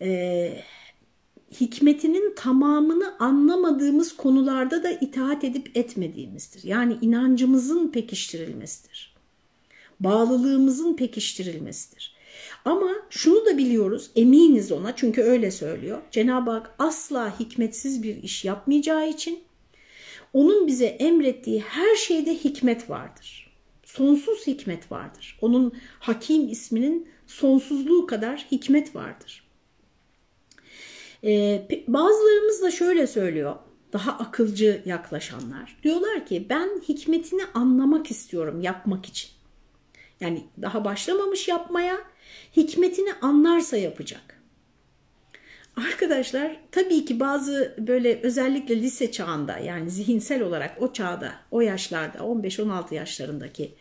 e, hikmetinin tamamını anlamadığımız konularda da itaat edip etmediğimizdir. Yani inancımızın pekiştirilmesidir. Bağlılığımızın pekiştirilmesidir. Ama şunu da biliyoruz, eminiz ona çünkü öyle söylüyor. Cenab-ı Hak asla hikmetsiz bir iş yapmayacağı için onun bize emrettiği her şeyde hikmet vardır. Sonsuz hikmet vardır. Onun Hakim isminin sonsuzluğu kadar hikmet vardır. Ee, bazılarımız da şöyle söylüyor, daha akılcı yaklaşanlar. Diyorlar ki ben hikmetini anlamak istiyorum yapmak için. Yani daha başlamamış yapmaya hikmetini anlarsa yapacak. Arkadaşlar tabii ki bazı böyle özellikle lise çağında yani zihinsel olarak o çağda, o yaşlarda 15-16 yaşlarındaki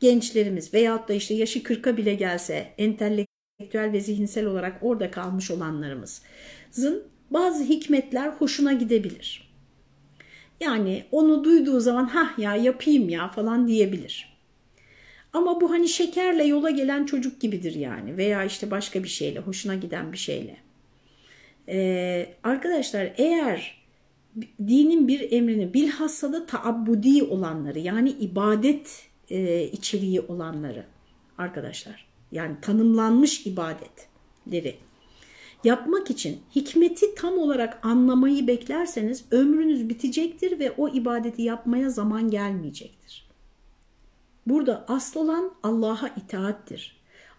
gençlerimiz veyahut da işte yaşı 40'a bile gelse entelektüel ve zihinsel olarak orada kalmış olanlarımızın bazı hikmetler hoşuna gidebilir. Yani onu duyduğu zaman ha ya yapayım ya falan diyebilir. Ama bu hani şekerle yola gelen çocuk gibidir yani veya işte başka bir şeyle, hoşuna giden bir şeyle. Ee, arkadaşlar eğer dinin bir emrini bilhassa da taabbudi olanları yani ibadet e, içeriği olanları arkadaşlar yani tanımlanmış ibadetleri yapmak için hikmeti tam olarak anlamayı beklerseniz ömrünüz bitecektir ve o ibadeti yapmaya zaman gelmeyecektir. Burada asıl olan Allah'a itaattir.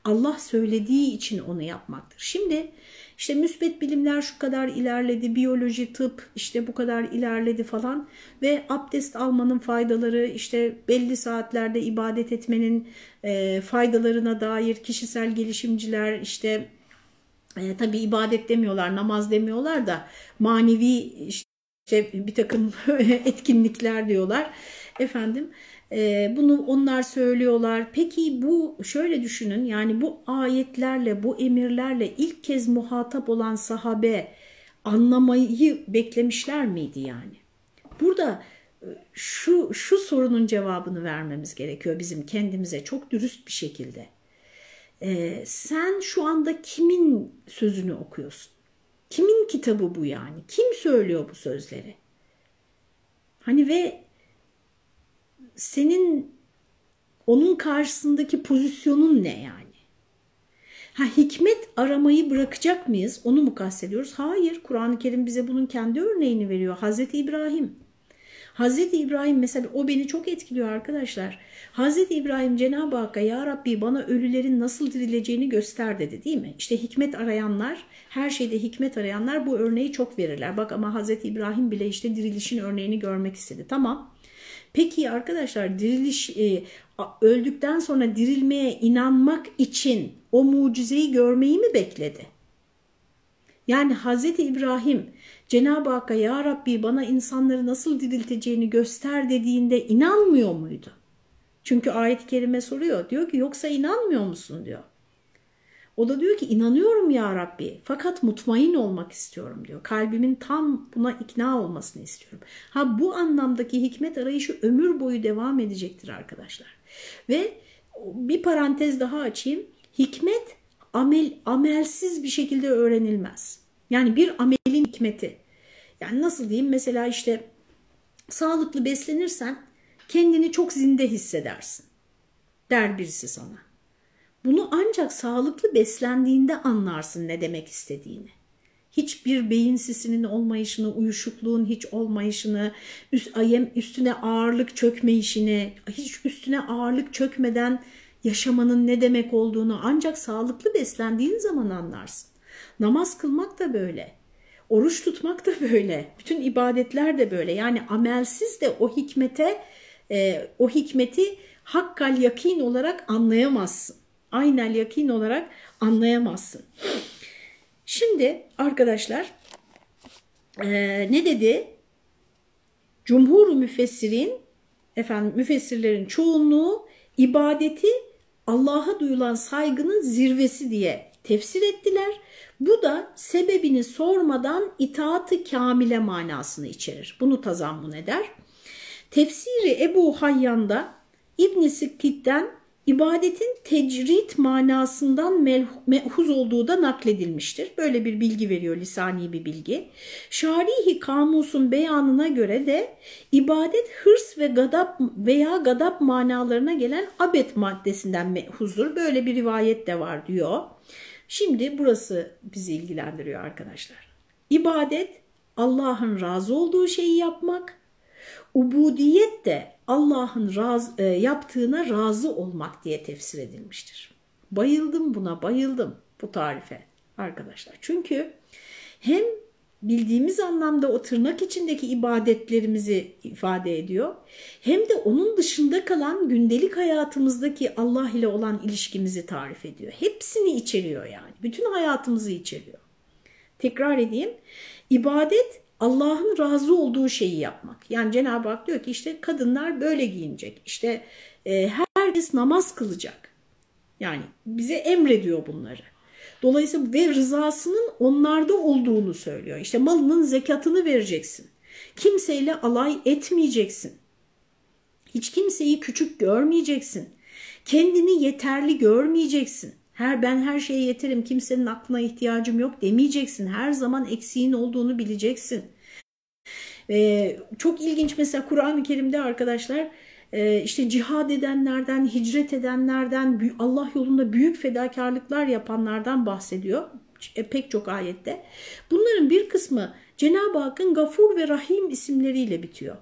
Allah söylediği için onu yapmaktır. Şimdi işte müsbet bilimler şu kadar ilerledi, biyoloji, tıp işte bu kadar ilerledi falan ve abdest almanın faydaları, işte belli saatlerde ibadet etmenin e, faydalarına dair kişisel gelişimciler işte e, tabii ibadet demiyorlar, namaz demiyorlar da manevi işte bir takım [laughs] etkinlikler diyorlar. Efendim e, bunu onlar söylüyorlar. Peki bu şöyle düşünün yani bu ayetlerle, bu emirlerle ilk kez muhatap olan sahabe anlamayı beklemişler miydi yani? Burada e, şu, şu sorunun cevabını vermemiz gerekiyor bizim kendimize çok dürüst bir şekilde. Ee, sen şu anda kimin sözünü okuyorsun? Kimin kitabı bu yani? Kim söylüyor bu sözleri? Hani ve senin onun karşısındaki pozisyonun ne yani? Ha hikmet aramayı bırakacak mıyız? Onu mu kastediyoruz? Hayır. Kur'an-ı Kerim bize bunun kendi örneğini veriyor. Hazreti İbrahim. Hazreti İbrahim mesela o beni çok etkiliyor arkadaşlar. Hazreti İbrahim Cenab-ı Hakk'a ya Rabbi bana ölülerin nasıl dirileceğini göster dedi değil mi? İşte hikmet arayanlar, her şeyde hikmet arayanlar bu örneği çok verirler. Bak ama Hazreti İbrahim bile işte dirilişin örneğini görmek istedi. Tamam. Peki arkadaşlar diriliş e, öldükten sonra dirilmeye inanmak için o mucizeyi görmeyi mi bekledi? Yani Hazreti İbrahim Cenab-ı Hakk'a ya Rabbi bana insanları nasıl dirilteceğini göster dediğinde inanmıyor muydu? Çünkü ayet-i kerime soruyor. Diyor ki yoksa inanmıyor musun diyor. O da diyor ki inanıyorum ya Rabbi fakat mutmain olmak istiyorum diyor. Kalbimin tam buna ikna olmasını istiyorum. Ha bu anlamdaki hikmet arayışı ömür boyu devam edecektir arkadaşlar. Ve bir parantez daha açayım. Hikmet amel, amelsiz bir şekilde öğrenilmez. Yani bir amelin hikmeti. Yani nasıl diyeyim mesela işte sağlıklı beslenirsen kendini çok zinde hissedersin der birisi sana. Bunu ancak sağlıklı beslendiğinde anlarsın ne demek istediğini. Hiçbir beyin sisinin olmayışını, uyuşukluğun hiç olmayışını, üstüne ağırlık çökmeyişini, hiç üstüne ağırlık çökmeden yaşamanın ne demek olduğunu ancak sağlıklı beslendiğin zaman anlarsın. Namaz kılmak da böyle. Oruç tutmak da böyle. Bütün ibadetler de böyle. Yani amelsiz de o hikmete, e, o hikmeti hakkal yakin olarak anlayamazsın aynel yakin olarak anlayamazsın. Şimdi arkadaşlar e, ne dedi? Cumhur müfessirin efendim müfessirlerin çoğunluğu ibadeti Allah'a duyulan saygının zirvesi diye tefsir ettiler. Bu da sebebini sormadan itaatı kamile manasını içerir. Bunu tazammun eder. Tefsiri Ebu Hayyan'da İbn Sikkit'ten ibadetin tecrit manasından mehuz olduğu da nakledilmiştir. Böyle bir bilgi veriyor lisani bir bilgi. Şarihi kamusun beyanına göre de ibadet hırs ve gadap veya gadap manalarına gelen abet maddesinden mehuzdur. Böyle bir rivayet de var diyor. Şimdi burası bizi ilgilendiriyor arkadaşlar. İbadet Allah'ın razı olduğu şeyi yapmak, ubudiyet de Allah'ın raz, e, yaptığına razı olmak diye tefsir edilmiştir. Bayıldım buna, bayıldım bu tarife arkadaşlar. Çünkü hem bildiğimiz anlamda o tırnak içindeki ibadetlerimizi ifade ediyor. Hem de onun dışında kalan gündelik hayatımızdaki Allah ile olan ilişkimizi tarif ediyor. Hepsini içeriyor yani. Bütün hayatımızı içeriyor. Tekrar edeyim. İbadet Allah'ın razı olduğu şeyi yapmak. Yani Cenab-ı Hak diyor ki işte kadınlar böyle giyinecek. İşte e, herkes namaz kılacak. Yani bize emrediyor bunları. Dolayısıyla ve rızasının onlarda olduğunu söylüyor. İşte malının zekatını vereceksin. Kimseyle alay etmeyeceksin. Hiç kimseyi küçük görmeyeceksin. Kendini yeterli görmeyeceksin. Her ben her şeye yeterim, kimsenin aklına ihtiyacım yok demeyeceksin. Her zaman eksiğin olduğunu bileceksin. Ee, çok ilginç mesela Kur'an-ı Kerim'de arkadaşlar e, işte cihad edenlerden, hicret edenlerden, Allah yolunda büyük fedakarlıklar yapanlardan bahsediyor. e, pek çok ayette. Bunların bir kısmı Cenab-ı Hakk'ın Gafur ve Rahim isimleriyle bitiyor.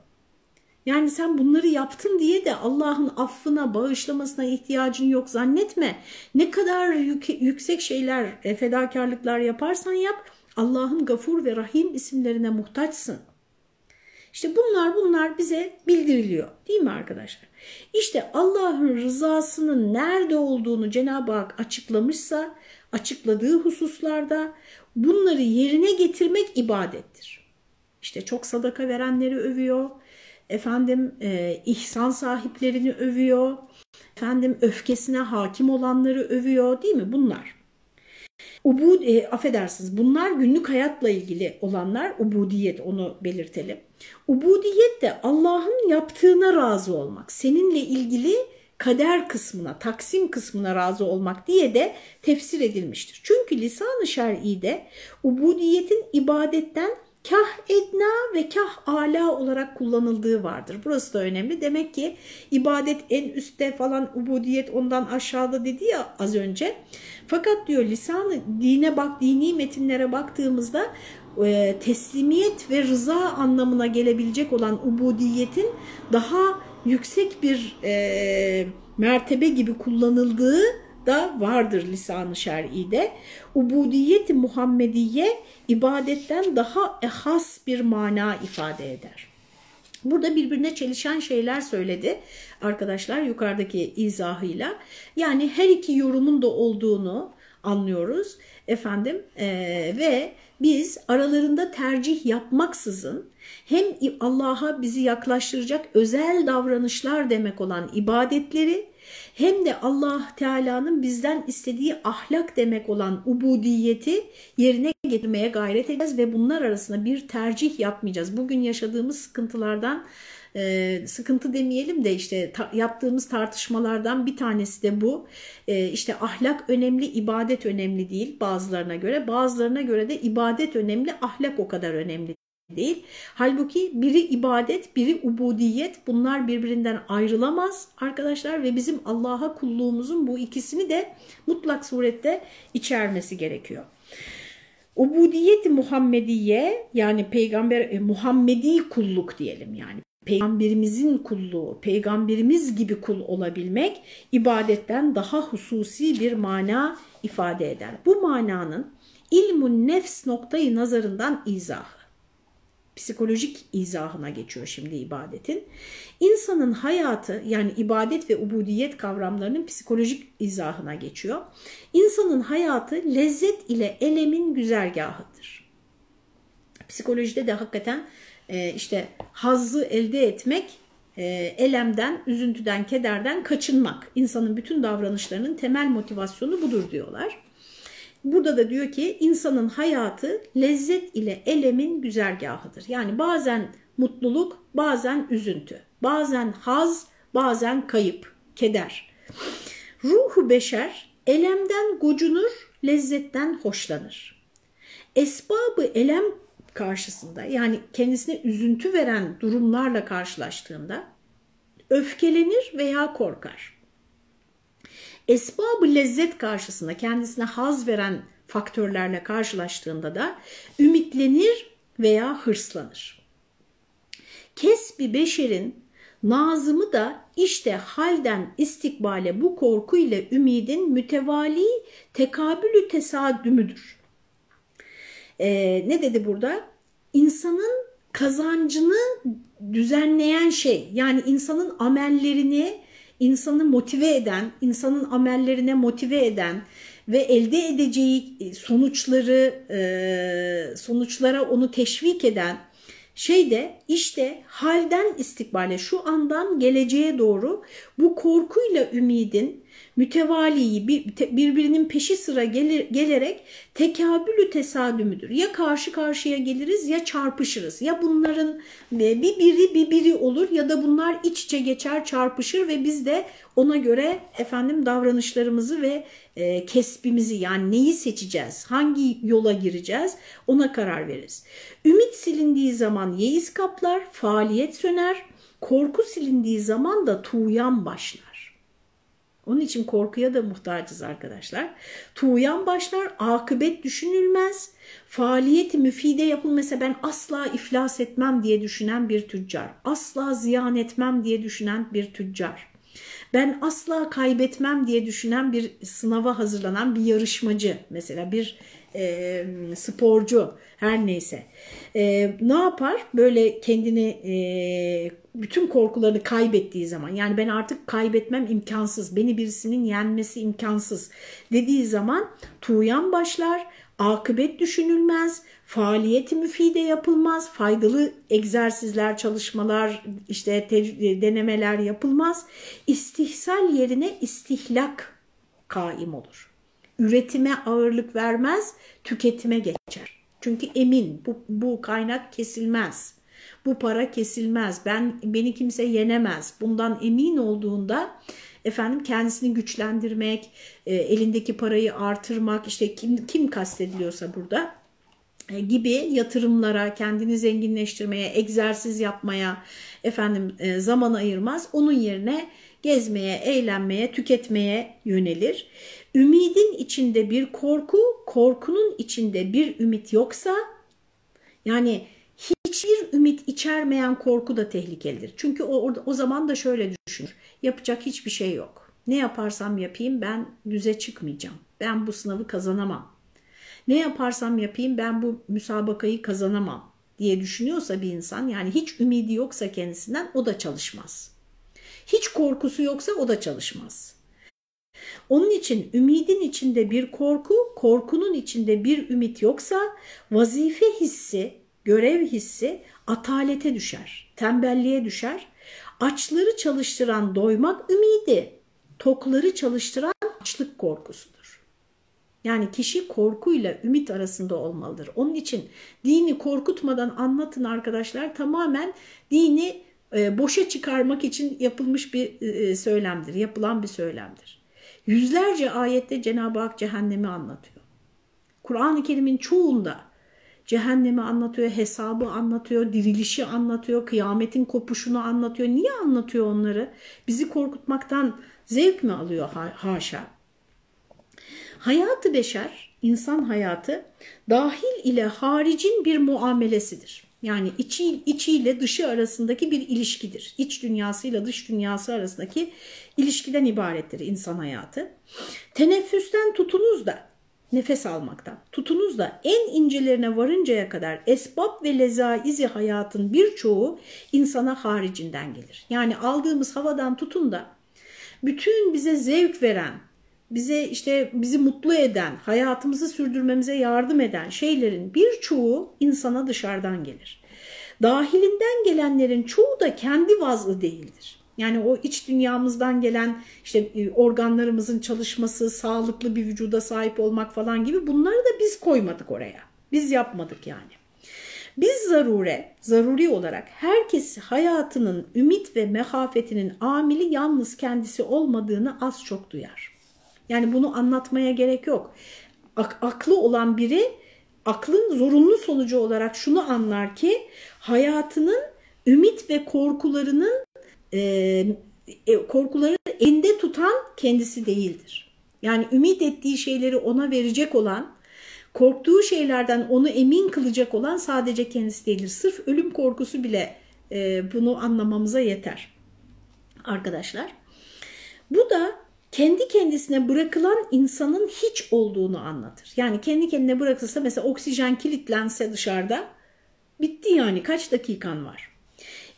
Yani sen bunları yaptın diye de Allah'ın affına, bağışlamasına ihtiyacın yok zannetme. Ne kadar yük, yüksek şeyler, e, fedakarlıklar yaparsan yap Allah'ın Gafur ve Rahim isimlerine muhtaçsın. İşte bunlar bunlar bize bildiriliyor değil mi arkadaşlar? İşte Allah'ın rızasının nerede olduğunu Cenab-ı Hak açıklamışsa açıkladığı hususlarda bunları yerine getirmek ibadettir. İşte çok sadaka verenleri övüyor, efendim e, ihsan sahiplerini övüyor, efendim öfkesine hakim olanları övüyor değil mi bunlar? Ubud, e, affedersiniz bunlar günlük hayatla ilgili olanlar ubudiyet onu belirtelim. Ubudiyet de Allah'ın yaptığına razı olmak, seninle ilgili kader kısmına, taksim kısmına razı olmak diye de tefsir edilmiştir. Çünkü lisan-ı şer'ide ubudiyetin ibadetten kah edna ve kah ala olarak kullanıldığı vardır. Burası da önemli. Demek ki ibadet en üstte falan ubudiyet ondan aşağıda dedi ya az önce. Fakat diyor lisanı dine bak dini metinlere baktığımızda e, teslimiyet ve rıza anlamına gelebilecek olan ubudiyetin daha yüksek bir e, mertebe gibi kullanıldığı da vardır lisan-ı şer'ide. Ubudiyet-i Muhammediye ibadetten daha ehas bir mana ifade eder. Burada birbirine çelişen şeyler söyledi arkadaşlar yukarıdaki izahıyla. Yani her iki yorumun da olduğunu anlıyoruz efendim e, ve biz aralarında tercih yapmaksızın hem Allah'a bizi yaklaştıracak özel davranışlar demek olan ibadetleri hem de Allah Teala'nın bizden istediği ahlak demek olan ubudiyeti yerine getirmeye gayret edeceğiz ve bunlar arasında bir tercih yapmayacağız. Bugün yaşadığımız sıkıntılardan e, sıkıntı demeyelim de işte yaptığımız tartışmalardan bir tanesi de bu. E, işte ahlak önemli, ibadet önemli değil bazılarına göre. Bazılarına göre de ibadet önemli, ahlak o kadar önemli değil. Halbuki biri ibadet, biri ubudiyet bunlar birbirinden ayrılamaz arkadaşlar ve bizim Allah'a kulluğumuzun bu ikisini de mutlak surette içermesi gerekiyor. Ubudiyet Muhammediye yani peygamber e, Muhammedi kulluk diyelim yani peygamberimizin kulluğu, peygamberimiz gibi kul olabilmek ibadetten daha hususi bir mana ifade eder. Bu mananın ilmun nefs noktayı nazarından izahı psikolojik izahına geçiyor şimdi ibadetin. İnsanın hayatı yani ibadet ve ubudiyet kavramlarının psikolojik izahına geçiyor. İnsanın hayatı lezzet ile elemin güzergahıdır. Psikolojide de hakikaten e, işte hazzı elde etmek, e, elemden, üzüntüden, kederden kaçınmak. İnsanın bütün davranışlarının temel motivasyonu budur diyorlar. Burada da diyor ki insanın hayatı lezzet ile elemin güzergahıdır. Yani bazen mutluluk, bazen üzüntü, bazen haz, bazen kayıp, keder. Ruhu beşer elemden gocunur, lezzetten hoşlanır. Esbabı elem karşısında yani kendisine üzüntü veren durumlarla karşılaştığında öfkelenir veya korkar esbab lezzet karşısında kendisine haz veren faktörlerle karşılaştığında da ümitlenir veya hırslanır. Kesbi beşerin nazımı da işte halden istikbale bu korku ile ümidin mütevali tekabülü tesadümüdür. Ee, ne dedi burada? İnsanın kazancını düzenleyen şey yani insanın amellerini insanı motive eden, insanın amellerine motive eden ve elde edeceği sonuçları e, sonuçlara onu teşvik eden şey de işte halden istikbale şu andan geleceğe doğru bu korkuyla ümidin mütevaliyi birbirinin peşi sıra gelir, gelerek tekabülü tesadümüdür. Ya karşı karşıya geliriz ya çarpışırız. Ya bunların bir biri bir biri olur ya da bunlar iç içe geçer çarpışır ve biz de ona göre efendim davranışlarımızı ve e, kesbimizi yani neyi seçeceğiz, hangi yola gireceğiz ona karar veririz. Ümit silindiği zaman yeis kaplar, faaliyet söner, korku silindiği zaman da tuğyan başlar. Onun için korkuya da muhtacız arkadaşlar. Tuğyan başlar, akıbet düşünülmez. Faaliyeti müfide yapın. Mesela ben asla iflas etmem diye düşünen bir tüccar. Asla ziyan etmem diye düşünen bir tüccar. Ben asla kaybetmem diye düşünen bir sınava hazırlanan bir yarışmacı. Mesela bir e, sporcu her neyse. E, ne yapar? Böyle kendini e, bütün korkularını kaybettiği zaman yani ben artık kaybetmem imkansız, beni birisinin yenmesi imkansız dediği zaman tuğyan başlar, akıbet düşünülmez, faaliyeti müfide yapılmaz, faydalı egzersizler, çalışmalar, işte denemeler yapılmaz. İstihsal yerine istihlak kaim olur. Üretime ağırlık vermez, tüketime geçer. Çünkü emin bu, bu kaynak kesilmez. Bu para kesilmez. Ben beni kimse yenemez. Bundan emin olduğunda efendim kendisini güçlendirmek, e, elindeki parayı artırmak, işte kim kim kastediliyorsa burada e, gibi yatırımlara, kendini zenginleştirmeye, egzersiz yapmaya efendim e, zaman ayırmaz. Onun yerine gezmeye, eğlenmeye, tüketmeye yönelir. Ümidin içinde bir korku, korkunun içinde bir ümit yoksa yani hiçbir ümit içermeyen korku da tehlikelidir. Çünkü o, o zaman da şöyle düşünür. Yapacak hiçbir şey yok. Ne yaparsam yapayım ben düze çıkmayacağım. Ben bu sınavı kazanamam. Ne yaparsam yapayım ben bu müsabakayı kazanamam diye düşünüyorsa bir insan yani hiç ümidi yoksa kendisinden o da çalışmaz. Hiç korkusu yoksa o da çalışmaz. Onun için ümidin içinde bir korku, korkunun içinde bir ümit yoksa vazife hissi, görev hissi atalete düşer, tembelliğe düşer. Açları çalıştıran doymak ümidi, tokları çalıştıran açlık korkusudur. Yani kişi korkuyla ümit arasında olmalıdır. Onun için dini korkutmadan anlatın arkadaşlar tamamen dini e, boşa çıkarmak için yapılmış bir e, söylemdir, yapılan bir söylemdir. Yüzlerce ayette Cenab-ı Hak cehennemi anlatıyor. Kur'an-ı Kerim'in çoğunda cehennemi anlatıyor, hesabı anlatıyor, dirilişi anlatıyor, kıyametin kopuşunu anlatıyor. Niye anlatıyor onları? Bizi korkutmaktan zevk mi alıyor haşa? Hayatı beşer, insan hayatı dahil ile haricin bir muamelesidir. Yani içi, içiyle dışı arasındaki bir ilişkidir. İç dünyasıyla dış dünyası arasındaki ilişkiden ibarettir insan hayatı. Teneffüsten tutunuz da nefes almaktan tutunuz da en incelerine varıncaya kadar esbab ve lezaizi hayatın birçoğu insana haricinden gelir. Yani aldığımız havadan tutun da bütün bize zevk veren, bize işte bizi mutlu eden, hayatımızı sürdürmemize yardım eden şeylerin birçoğu insana dışarıdan gelir. Dahilinden gelenlerin çoğu da kendi vazlı değildir. Yani o iç dünyamızdan gelen işte e, organlarımızın çalışması, sağlıklı bir vücuda sahip olmak falan gibi bunları da biz koymadık oraya. Biz yapmadık yani. Biz zarure, zaruri olarak herkes hayatının ümit ve mehafetinin amili yalnız kendisi olmadığını az çok duyar. Yani bunu anlatmaya gerek yok. Ak aklı olan biri aklın zorunlu sonucu olarak şunu anlar ki hayatının ümit ve korkularının e, e, korkuları elinde tutan kendisi değildir. Yani ümit ettiği şeyleri ona verecek olan, korktuğu şeylerden onu emin kılacak olan sadece kendisi değildir. Sırf ölüm korkusu bile e, bunu anlamamıza yeter arkadaşlar. Bu da kendi kendisine bırakılan insanın hiç olduğunu anlatır. Yani kendi kendine bırakılsa mesela oksijen kilitlense dışarıda bitti yani kaç dakikan var.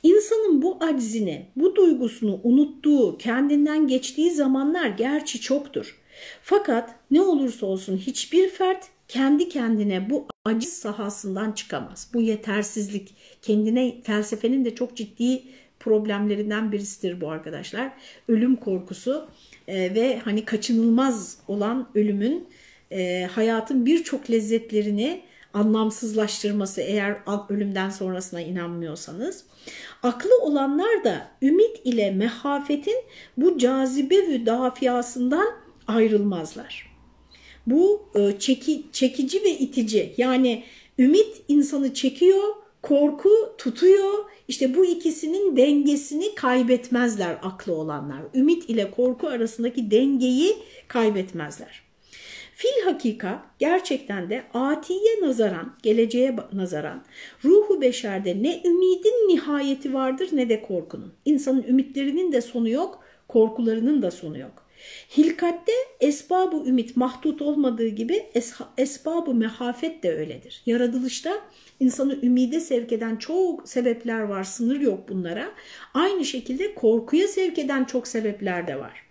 İnsanın bu aczini, bu duygusunu unuttuğu, kendinden geçtiği zamanlar gerçi çoktur. Fakat ne olursa olsun hiçbir fert kendi kendine bu aciz sahasından çıkamaz. Bu yetersizlik kendine felsefenin de çok ciddi problemlerinden birisidir bu arkadaşlar. Ölüm korkusu e, ve hani kaçınılmaz olan ölümün e, hayatın birçok lezzetlerini anlamsızlaştırması eğer ölümden sonrasına inanmıyorsanız. Aklı olanlar da ümit ile mehafetin bu cazibe ve dafiyasından ayrılmazlar. Bu e, çeki, çekici ve itici yani ümit insanı çekiyor, korku tutuyor. İşte bu ikisinin dengesini kaybetmezler aklı olanlar. Ümit ile korku arasındaki dengeyi kaybetmezler. Fil hakika gerçekten de atiye nazaran, geleceğe nazaran ruhu beşerde ne ümidin nihayeti vardır ne de korkunun. İnsanın ümitlerinin de sonu yok, korkularının da sonu yok. Hilkatte esbabı ümit mahdut olmadığı gibi esbabı mehafet de öyledir. Yaratılışta insanı ümide sevk eden çok sebepler var, sınır yok bunlara. Aynı şekilde korkuya sevk eden çok sebepler de var.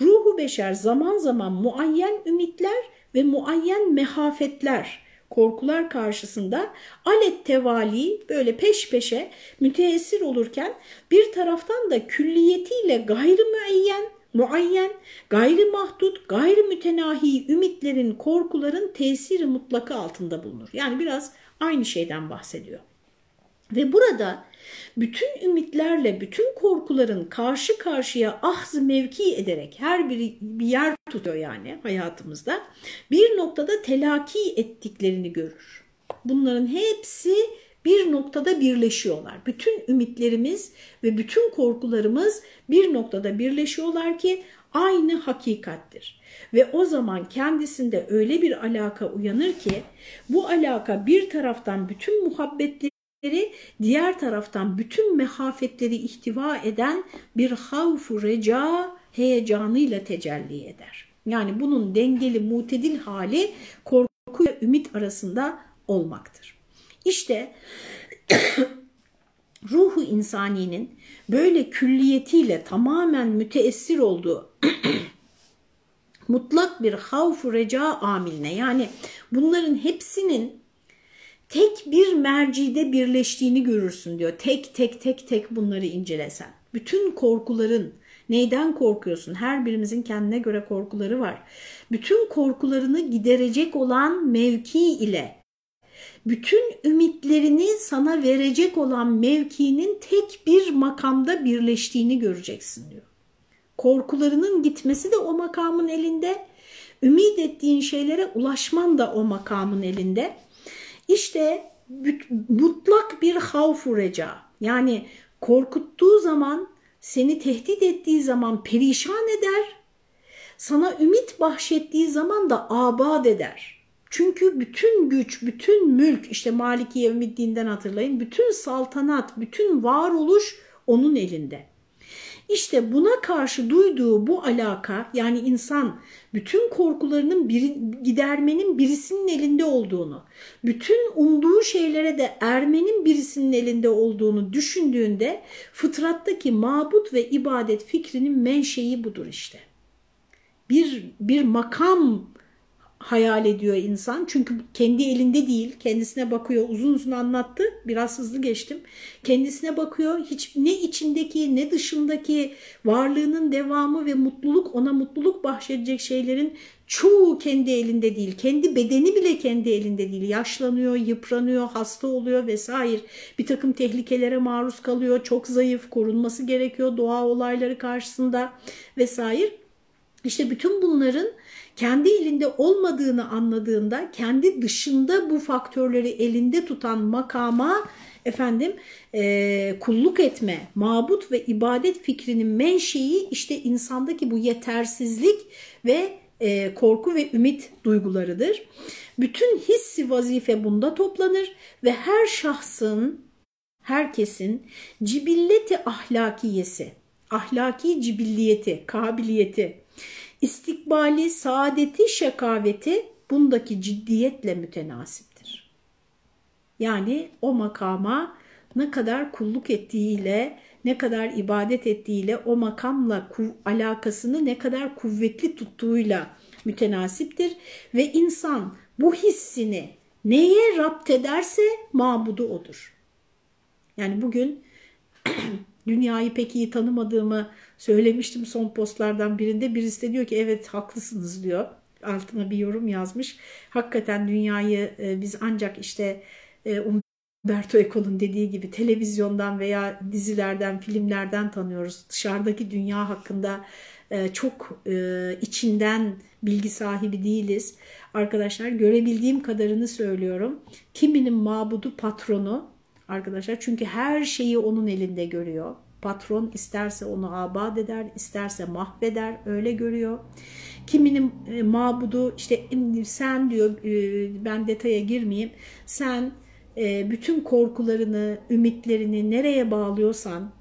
Ruhu beşer zaman zaman muayyen ümitler ve muayyen mehafetler, korkular karşısında alet tevali böyle peş peşe müteessir olurken bir taraftan da külliyetiyle gayrı muayyen, gayri mahdut, gayri mütenahi ümitlerin, korkuların tesiri mutlaka altında bulunur. Yani biraz aynı şeyden bahsediyor. Ve burada bütün ümitlerle, bütün korkuların karşı karşıya ahz mevki ederek her biri bir yer tutuyor yani hayatımızda. Bir noktada telaki ettiklerini görür. Bunların hepsi bir noktada birleşiyorlar. Bütün ümitlerimiz ve bütün korkularımız bir noktada birleşiyorlar ki aynı hakikattir. Ve o zaman kendisinde öyle bir alaka uyanır ki bu alaka bir taraftan bütün muhabbetleri diğer taraftan bütün mehafetleri ihtiva eden bir havfu reca heyecanıyla tecelli eder. Yani bunun dengeli, mutedil hali korku ve ümit arasında olmaktır. İşte [coughs] ruhu insaninin böyle külliyetiyle tamamen müteessir olduğu [coughs] mutlak bir havfu reca amiline yani bunların hepsinin tek bir mercide birleştiğini görürsün diyor. Tek tek tek tek bunları incelesen. Bütün korkuların neyden korkuyorsun? Her birimizin kendine göre korkuları var. Bütün korkularını giderecek olan mevki ile bütün ümitlerini sana verecek olan mevkinin tek bir makamda birleştiğini göreceksin diyor. Korkularının gitmesi de o makamın elinde, ümit ettiğin şeylere ulaşman da o makamın elinde. İşte mutlak bir havfu reca yani korkuttuğu zaman seni tehdit ettiği zaman perişan eder. Sana ümit bahşettiği zaman da abad eder. Çünkü bütün güç, bütün mülk işte Maliki Yevmiddin'den hatırlayın. Bütün saltanat, bütün varoluş onun elinde. İşte buna karşı duyduğu bu alaka yani insan bütün korkularının biri, gidermenin birisinin elinde olduğunu, bütün umduğu şeylere de ermenin birisinin elinde olduğunu düşündüğünde fıtrattaki mabut ve ibadet fikrinin menşei budur işte. Bir, bir makam hayal ediyor insan. Çünkü kendi elinde değil. Kendisine bakıyor. Uzun uzun anlattı. Biraz hızlı geçtim. Kendisine bakıyor. Hiç ne içindeki ne dışındaki varlığının devamı ve mutluluk ona mutluluk bahşedecek şeylerin çoğu kendi elinde değil. Kendi bedeni bile kendi elinde değil. Yaşlanıyor, yıpranıyor, hasta oluyor vesaire. Bir takım tehlikelere maruz kalıyor. Çok zayıf, korunması gerekiyor doğa olayları karşısında vesaire. İşte bütün bunların kendi elinde olmadığını anladığında kendi dışında bu faktörleri elinde tutan makama efendim e, kulluk etme, mabut ve ibadet fikrinin menşei işte insandaki bu yetersizlik ve e, korku ve ümit duygularıdır. Bütün hissi vazife bunda toplanır ve her şahsın, herkesin cibilleti ahlakiyesi, ahlaki cibilliyeti, kabiliyeti istikbali, saadeti, şakaveti bundaki ciddiyetle mütenasiptir. Yani o makama ne kadar kulluk ettiğiyle, ne kadar ibadet ettiğiyle, o makamla alakasını ne kadar kuvvetli tuttuğuyla mütenasiptir. Ve insan bu hissini neye rapt ederse mabudu odur. Yani bugün [clears throat] dünyayı pek iyi tanımadığımı söylemiştim son postlardan birinde. Birisi de diyor ki evet haklısınız diyor. Altına bir yorum yazmış. Hakikaten dünyayı e, biz ancak işte e, Umberto Eco'nun dediği gibi televizyondan veya dizilerden, filmlerden tanıyoruz. Dışarıdaki dünya hakkında e, çok içinden bilgi sahibi değiliz. Arkadaşlar görebildiğim kadarını söylüyorum. Kiminin mabudu patronu, arkadaşlar. Çünkü her şeyi onun elinde görüyor. Patron isterse onu abad eder, isterse mahveder, öyle görüyor. Kiminin e, mabudu işte sen diyor e, ben detaya girmeyeyim. Sen e, bütün korkularını, ümitlerini nereye bağlıyorsan,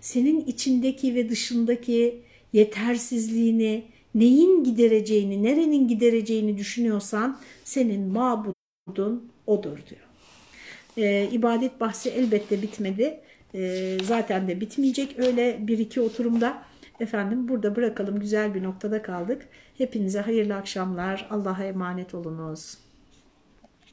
senin içindeki ve dışındaki yetersizliğini, neyin gidereceğini, nerenin gidereceğini düşünüyorsan senin mabudun odur diyor. E, ibadet bahsi elbette bitmedi. E, zaten de bitmeyecek öyle bir iki oturumda. Efendim burada bırakalım güzel bir noktada kaldık. Hepinize hayırlı akşamlar. Allah'a emanet olunuz.